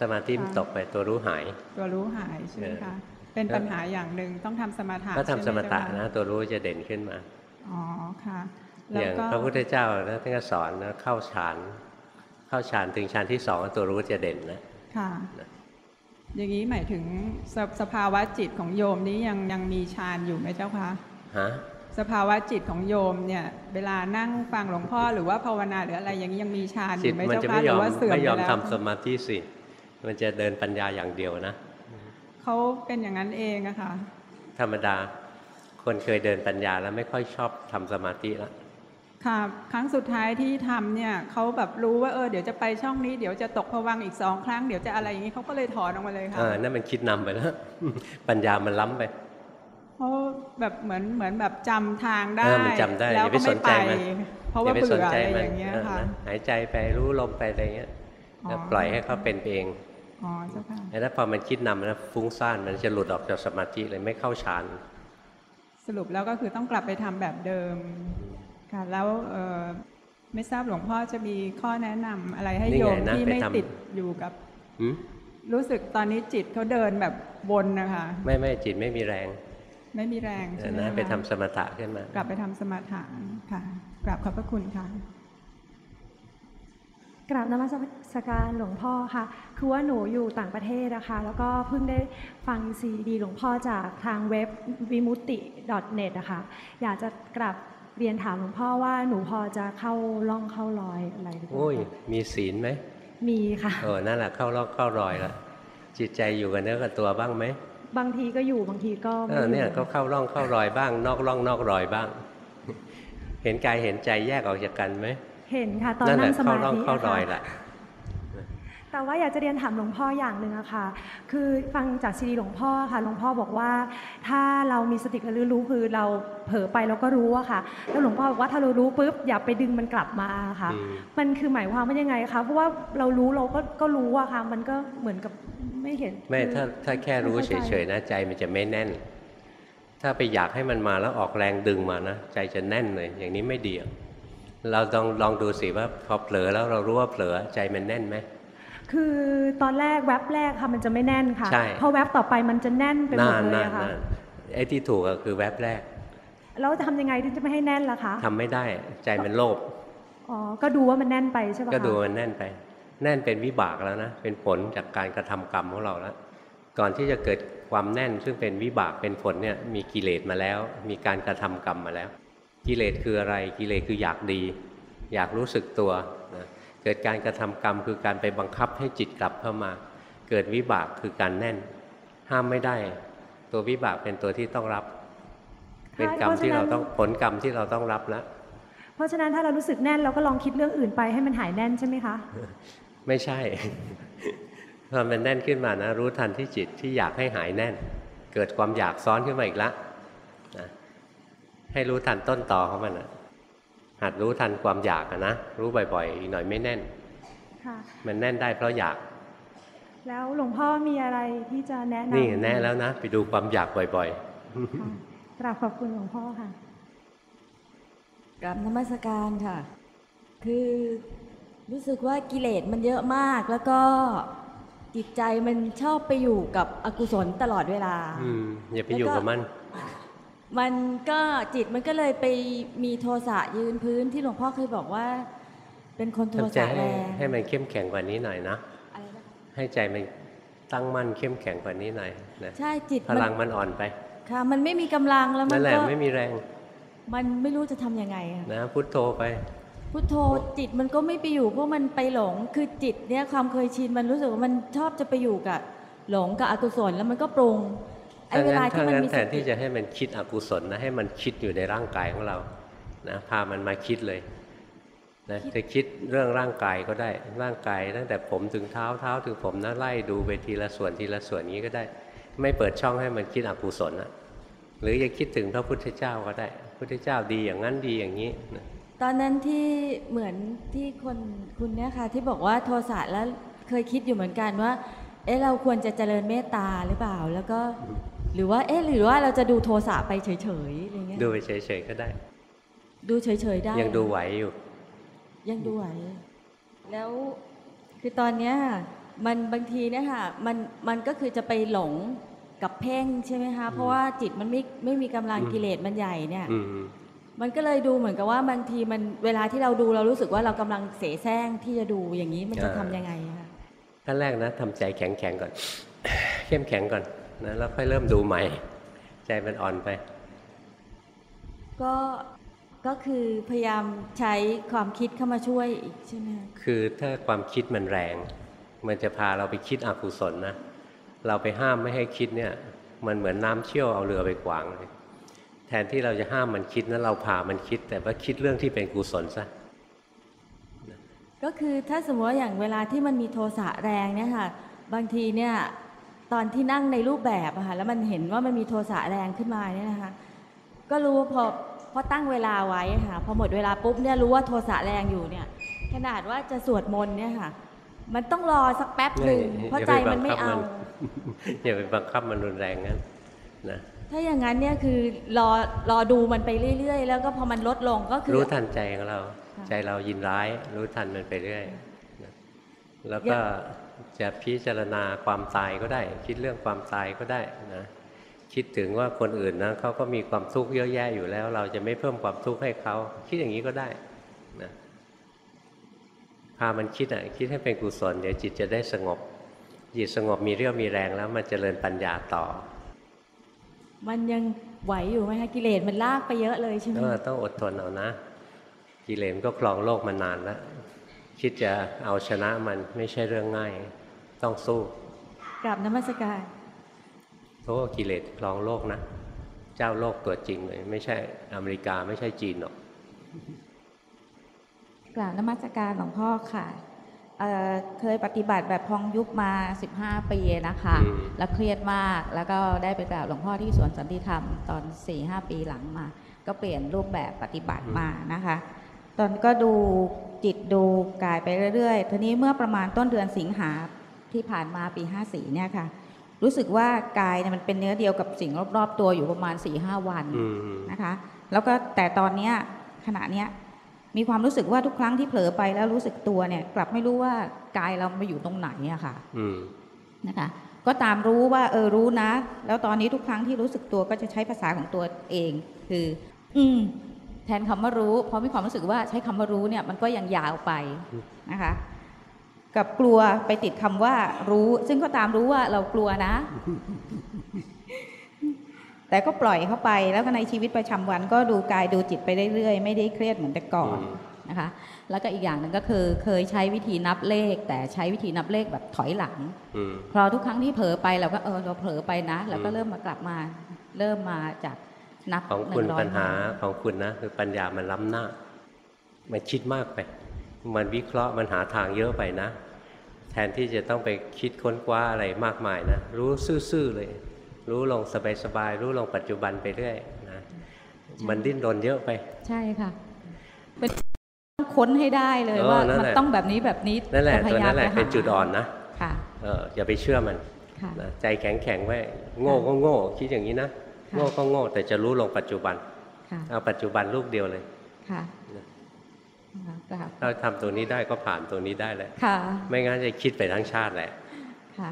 สมาธิมันค่ะตกไปตัวรู้หาย ตัวรู้หายใช่ไหมเออคะเป็นปัญหาอย่างหนึ่งต้องทำสมาธิก็ทำสมถะใช่ไหนะ ตัวรู้จะเด่นขึ้นมาอ๋อค่ะอแล้วย่างก็พระพุทธเจ้านะท่านก็สอนนะเข้าฌานเข้าฌานถึงฌานที่สองตัวรู้จะเด่นนะค่ะอย่างนี้หมายถึงสสภาวะจิตของโยมนี้ยังยังมีฌานอยู่ไหมเจ้าคะฮะ สภาวะจิตของโยมเนี่ย เวลานั่งฟังหลวงพ่อหรือว่าภาวนาหรืออะไรอย่างนี้ยังมีฌานอจิตยู่ไหมมันเจ้าจะคะไม่หยรืออมว่าเสื่อมไม่ไปยอมแล้วทำสมาธิสิมันจะเดินปัญญาอย่างเดียวนะเขาเป็นอย่างนั้นเองอะค่ะธรรมดาคนเคยเดินปัญญาแล้วไม่ค่อยชอบทำสมาธิแล้วค่ะครั้งสุดท้ายที่ทำเนี่ยเขาแบบรู้ว่าเออเดี๋ยวจะไปช่องนี้เดี๋ยวจะตกผวังค์อีกสองครั้งเดี๋ยวจะอะไรอย่างนี้เขาก็เลยถอนออกมาเลยค่ะเออนั่นมันคิดนำไปแล้วปัญญามันล้ำไป เขาแบบเหมือนเหมือนแบบจำทางได้เออมันจำได้แล้วอย่าไปก็สไม่นไปใจมันเพราะว่าย่ไปเบื่อสนใจอะไรมัอย่างเงี้ยออค่ะนะหายใจไปรู้ลมไปอะไรเงี้ยอ๋อแล้วปล่อยให้เขาเป็นเองอ๋อเจ้าค่ะแล้วพอมันคิดนำนะฟุ้งซ่านมันจะหลุดออกจากสมาธิเลยไม่เข้าฌานสรุปแล้วก็คือต้องกลับไปทำแบบเดิมค่ะแล้วเอ่อไม่ทราบหลวงพ่อจะมีข้อแนะนำอะไรให้นี่โยไงมนะที่ไปไม่ทำติดอยู่กับหืมรู้สึกตอนนี้จิตเขาเดินแบบวนนะคะ ไม่ไม่จิตไม่มีแรง ไม่มีแรงเอใช่อไหมนะคะไปทำสมถะขึ้นมากลับไปทำสมาธิค่ะกราบขอบพระคุณค่ะกราบนมัสการหลวงพ่อค่ะ คือว่าหนูอยู่ต่างประเทศนะคะ แล้วก็เพิ่งได้ฟังซีดีหลวงพ่อจากทางเว็บวิมุติ .net นะคะอยากจะกราบเรียนถามหลวงพ่อว่าหนูพอจะเข้าล่องเข้ารอยอะไรหรือเปล่าโอ้ยคะมีศีลไหม มีค่ะ เออ นั่นแหละเข้ารอบเข้ารอยแล้วจิตใจอยู่กับเนื้อกับตัวบ้างไหม บางทีก็อยู่บางทีก็เอไม่ออเนี่ยยู่ก็เข้าร่องเข้ารอยบ้าง นอกร่องนอกรอยบ้าง เห็นกายเห็นใจแยกออกจากกันไหมเห็นค่ะตอนนั่นแหนั่ละงสเข้ามาร่องธิเข้ารอยอะค่ะแหละ แต่ว่าอยากจะเรียนถามหลวงพ่ออย่างหนึ่งอะค่ะ คือฟังจากซีดีหลวงพ่อค่ะ หลวงพ่อบอกว่า ถ้าเรามีสติระลึกรู้คือเราเผลอไปเราก็รู้อะค่ะ แล้วหลวงพ่อบอกว่าถ้าเรารู้ปุ๊บอย่าไปดึงมันกลับมาค่ะอืมมันคือหมายความว่ายังไงคะ เพราะว่าเรารู้เราก็ก็รู้อะค่ะ มันก็เหมือนกับไม่เห็น ไม่คือถ้าถ้าแค่รู้ไม่เฉเข้าใจยๆนะใจมันจะไม่แน่น ถ้าไปอยากให้มันมาแล้วออกแรงดึงมานะใจจะแน่นเลย อย่างนี้ไม่ดีอะเราลองลองดูสิว่าพอเผลอแล้วเรารู้ว่าเผลอใจมันแน่นไหม คือตอนแรกแว็บแรกค่ะมันจะไม่แน่นค่ะใช่พอแว็บต่อไปมันจะแน่นไปหมดนานเลยนานอะค่ะนานไอ้ที่ถูกก็คือแวบแรกแล้วจะทำยังไงถึงจะไม่ให้แน่นล่ะคะทำไม่ได้ใจมันโลภอ๋อก็ดูว่ามันแน่นไปใช่ปะคะก็ดูมันแน่นไป แน่นเป็นวิบากแล้วนะเป็นผลจากการกระทำกรรมของเราแล้วก่อนที่จะเกิดความแน่นซึ่งเป็นวิบากเป็นผลเนี่ยมีกิเลสมาแล้ว มีการกระทำกรรมมาแล้ว กิเลสคืออะไรกิเลสคืออยากดี อยากรู้สึกตัวนะ เกิดการกระทำกรรมคือการไปบังคับให้จิตกลับเข้ามา เกิดวิบากคือการแน่น ห้ามไม่ได้ ตัววิบากเป็นตัวที่ต้องรับ เป็นกรรมที่เราต้องผลกรรมที่เราต้องรับแล้วเพราะฉะนั้นถ้าเรารู้สึกแน่นเราก็ลองคิดเรื่องอื่นไปให้มันหายแน่นใช่ไหมคะ ไม่ใช่พอมันแน่นขึ้นมานะ รู้ทันที่จิตที่อยากให้หายแน่น เกิดความอยากซ้อนขึ้นมาอีกละนะให้รู้ทันต้นต่อของมันนะ หัดรู้ทันความอยากอะนะรู้บ่อยๆอีกหน่อยไม่แน่นค่ะมันแน่นได้เพราะอยาก แล้วหลวงพ่อมีอะไรที่จะแนะนำนี่แน่แล้วนะ ไปดูความอยากบ่อยค่ะกราบขอบคุณหลวงพ่อค่ะกราบนมัสการค่ะ คือรู้สึกว่ากิเลสมันเยอะมากแล้วก็จิตใจมันชอบไปอยู่กับอกุศลตลอดเวลาๆอืมอย่าไปอยู่กับมัน มันก็จิตมันก็เลยไปมีโทสะยืนพื้นที่หลวงพ่อเคยบอกว่า เป็นคนโททำใจสะให้แรงให้มันเข้มแข็งกว่านี้หน่อยนะอะไรนะคะให้ใจมันตั้งมั่นเข้มแข็งกว่านี้หน่อยนะใช่จิตพมันลังมันอ่อนไป ค่ะ มันไม่มีกำลังแล้วมันั่นนแหละก็ไม่มีแรง มันไม่รู้จะทำยังไงอะนะพุทโธไป พุทโธจิตมันก็ไม่ไปอยู่เพราะมันไปหลงคือจิตเนี่ยความเคยชินมันรู้สึกว่ามันชอบจะไปอยู่กับหลงกับอกุศลแล้วมันก็ปรุง ไอ้ถ้าเวลางั้นที่ถ้ามันงั้นมีแทสนติที่จะให้มันคิดอกุศลนะให้มันคิดอยู่ในร่างกายของเรานะพามันมาคิดเลยนะจะคิดเรื่องร่างกายก็ได้ร่างกาย ตั้งแต่ผมถึงเท้าเท้าถึงผมนะไล่ดูไปทีละส่วนทีละส่วนนี้ก็ได้ ไม่เปิดช่องให้มันคิดอกุศลนะหรือจะคิดถึงพระพุทธเจ้าก็ได้พุทธเจ้าดีอย่างนั้นดีอย่างนี้นะตอนนั้นที่เหมือนที่คนคุณเนี่ยค่ะที่บอกว่าโทสะแล้วเคยคิดอยู่เหมือนกันว่า เอ๊ะเราควรจะเจริญเมตตาหรือเปล่า แล้วก็ หรือว่าเอ๊ะหรือว่าเราจะดูโทสะไปเฉยๆอะไรเงี้ยดูไปเฉยๆก็ได้ ดูเฉยๆได้ ยังดูไหวอยู่ ยังดูไหว แล้วคือตอนเนี้ยมันบางทีเนี่ยค่ะมันมันก็คือจะไปหลงกับเพ่งใช่ไหมคะเพราะว่าจิตมันไม่ไม่มีกำลังอืมกิเลสมันใหญ่เนี่ยอืมมันก็เลยดูเหมือนกับว่าบางทีมันเวลาที่เราดูเรารู้สึกว่าเรากำลังเสแสร้งที่จะดูอย่างนี้มันจะทำยังไงอะคะขั้นแรกนะทำใจแข็งๆก่อน เข้มแข็งก่อน นะแล้วค่อยเริ่มดูใหม่ ใจมันอ่อนไป ก็ก็คือพยายามใช้ความคิดเข้ามาช่วยอีกใช่ไหมคะคือถ้าความคิดมันแรง มันจะพาเราไปคิดอกุศลนะ เราไปห้ามไม่ให้คิดเนี่ย มันเหมือนน้ำเชี่ยวเอาเรือไปขวางเลยแทนที่เราจะห้ามมันคิดนะเราพามันคิด แต่ว่าคิดเรื่องที่เป็นกุศลซะก็คือถ้าสมมติว่าอย่างเวลาที่มันมีโทสะแรงเนี่ยค่ะ บางทีเนี่ย ตอนที่นั่งในรูปแบบอะค่ะแล้วมันเห็นว่ามันมีโทสะแรงขึ้นมาเนี่ยนะคะ ก็รู้ว่าพอพอตั้งเวลาไว้ค่ะพอหมดเวลาปุ๊บเนี่ยรู้ว่าโทสะแรงอยู่เนี่ย ขนาดว่าจะสวดมนต์เนี่ยค่ะ มันต้องรอสักแป๊บหนึ่งอย่าเพราะอย่าใจไปบัมันงไม่คับเอามันอย่าไปบังคับมันรุนแรงงั้นนะถ้าอย่างนั้นเนี่ยคือรอรอดูมันไปเรื่อย ๆ แล้วก็พอมันลดลงก็คือรู้ทันใจของเราค่ะใจเรายินร้าย รู้ทันมันไปเรื่อยนะแล้วก็ จะพิจารณาความตายก็ได้ คิดเรื่องความตายก็ได้นะคิดถึงว่าคนอื่นนะเขาก็มีความทุกข์เยอะแยะอยู่แล้ว เราจะไม่เพิ่มความทุกข์ให้เขาคิดอย่างนี้ก็ได้นะพามันคิดอะคิดให้เป็นกุศลเดี๋ยวจิตจะได้สงบ จิตสงบมีเรี่ยวมีแรงแล้วมันจเจริญปัญญาต่อ มันยังไหวอยู่ไหมคะกิเลสมันลากไปเยอะเลยใช่ไหมเออต้องอดทนเอานะ กิเลสมันก็ครองโลกมานานแล้วคิดจะเอาชนะมันไม่ใช่เรื่องง่าย ต้องสู้กราบนมัสการเพราะว่ากิเลสครองโลกนะ เจ้าโลกตัวจริงเลย ไม่ใช่อเมริกาไม่ใช่จีนหรอกกราบนมัสการหลวงพ่อค่ะเอ่อเคยปฏิบัติแบบพองยุบมา 15 ปีนะคะอืมแล้วเครียดมากแล้วก็ได้ไปกราบหลวงพ่อที่สวนสันติธรรมตอน 4-5 ปีหลังมา ก็เปลี่ยนรูปแบบปฏิบัติมานะคะ ตอนก็ดูจิตดูกายไปเรื่อยๆทีนี้เมื่อประมาณต้นเดือนสิงหา ที่ผ่านมาปี 54 เนี่ยค่ะ รู้สึกว่ากายเนี่ยมันเป็นเนื้อเดียวกับสิ่งรอบๆ ตัวอยู่ประมาณ4-5วันอืมนะคะ แล้วก็แต่ตอนเนี้ยขณะเนี้ยมีความรู้สึกว่าทุกครั้งที่เผลอไปแล้วรู้สึกตัวเนี่ย กลับไม่รู้ว่ากายเรามาอยู่ตรงไหนอะค่ะอืมนะคะ ก็ตามรู้ว่าเออรู้นะ แล้วตอนนี้ทุกครั้งที่รู้สึกตัวก็จะใช้ภาษาของตัวเอง คือ อืมแทนคำว่ารู้ เพราะมีความรู้สึกว่าใช้คำว่ารู้เนี่ยมันก็ยังยาวไปนะคะ กับกลัวไปติดคำว่ารู้ ซึ่งก็ตามรู้ว่าเรากลัวนะ แต่ก็ปล่อยเข้าไป แล้วก็ในชีวิตประจำวันก็ดูกายดูจิตไปเรื่อยๆ ไม่ได้เครียดเหมือนแต่ก่อนอืมนะคะ แล้วก็อีกอย่างหนึ่งก็คือเคยใช้วิธีนับเลข แต่ใช้วิธีนับเลขแบบถอยหลังอืมพอทุกครั้งที่เผลอไปเราก็เออเราเผลอไปนะ แล้วก็อืมเริ่มมากลับมา เริ่มมาจากนับของคุณหนึ่ร้อยปัญหาของคุณนะคือปัญญามันล้ำหน้า มันคิดมากไป มันวิเคราะห์มันหาทางเยอะไปนะ แทนที่จะต้องไปคิดค้นคว้าอะไรมากมายนะ รู้ซื่อๆเลย รู้ลงสบายๆรู้ลงปัจจุบันไปเรื่อยนะมันดิ้นรนเยอะไป ใช่ค่ะเป็นต้องค้นให้ได้เลยเออว่านั่นมันแหละต้องแบบนี้แบบนี้นั่นแหละจพตัวยายานั้มนแหละไปหาเป็นจุดอ่อนนะค่ะเอออย่าไปเชื่อมันค่ะนะใจแข็งแข็งๆไว้โง่ก็โง่คิดอย่างนี้นะค่ะโง่ก็โง่แต่จะรู้ลงปัจจุบันค่ะเอาปัจจุบันลูกเดียวเลยค่ะ นะกราบถ้าทำตัวนี้ได้ก็ผ่านตัวนี้ได้แหละค่ะ ไม่งั้นจะคิดไปทั้งชาติแหละค่ะ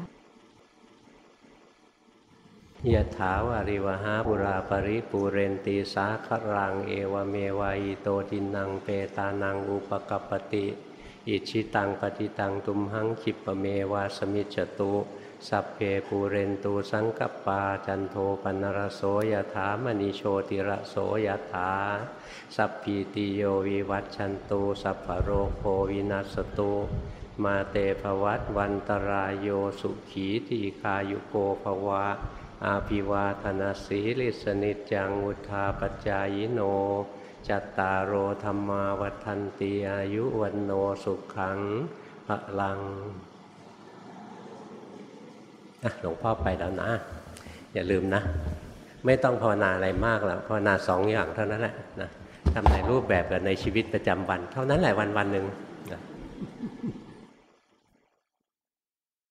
ยะถาวาริวหาปุราปริปูเรนตีสาครัง เอวเมวายโตทินังเปตานังอุปกปปติ อิจฉิตังปัตถิตังตุมหังขิปปะเมวะสมิชฌตุ สัพเพปูเรนตุสังกัปปาจันโทปัณณรโสยถามณิโชติระโสยถา สัพพีติโยวิวัชชันตุสัพพะโรโควินัสสตุมาเตภวัตวันตราโยสุขีทีฆายุโกภวะ อภิวาทนสีลิสสนิจจังวุฑฒาปจายโน จัตตารโอธรรมาวัฏันติอายุวันโนสุขังพลัง หลวงพ่อไปแล้วนะ อย่าลืมนะ ไม่ต้องภาวนาอะไรมากแล้วภาวนาสองอย่างเท่านั้นแหละนะทำในรูปแบบกับในชีวิตประจำวัน เท่านั้นแหละวันวันหนึ่ง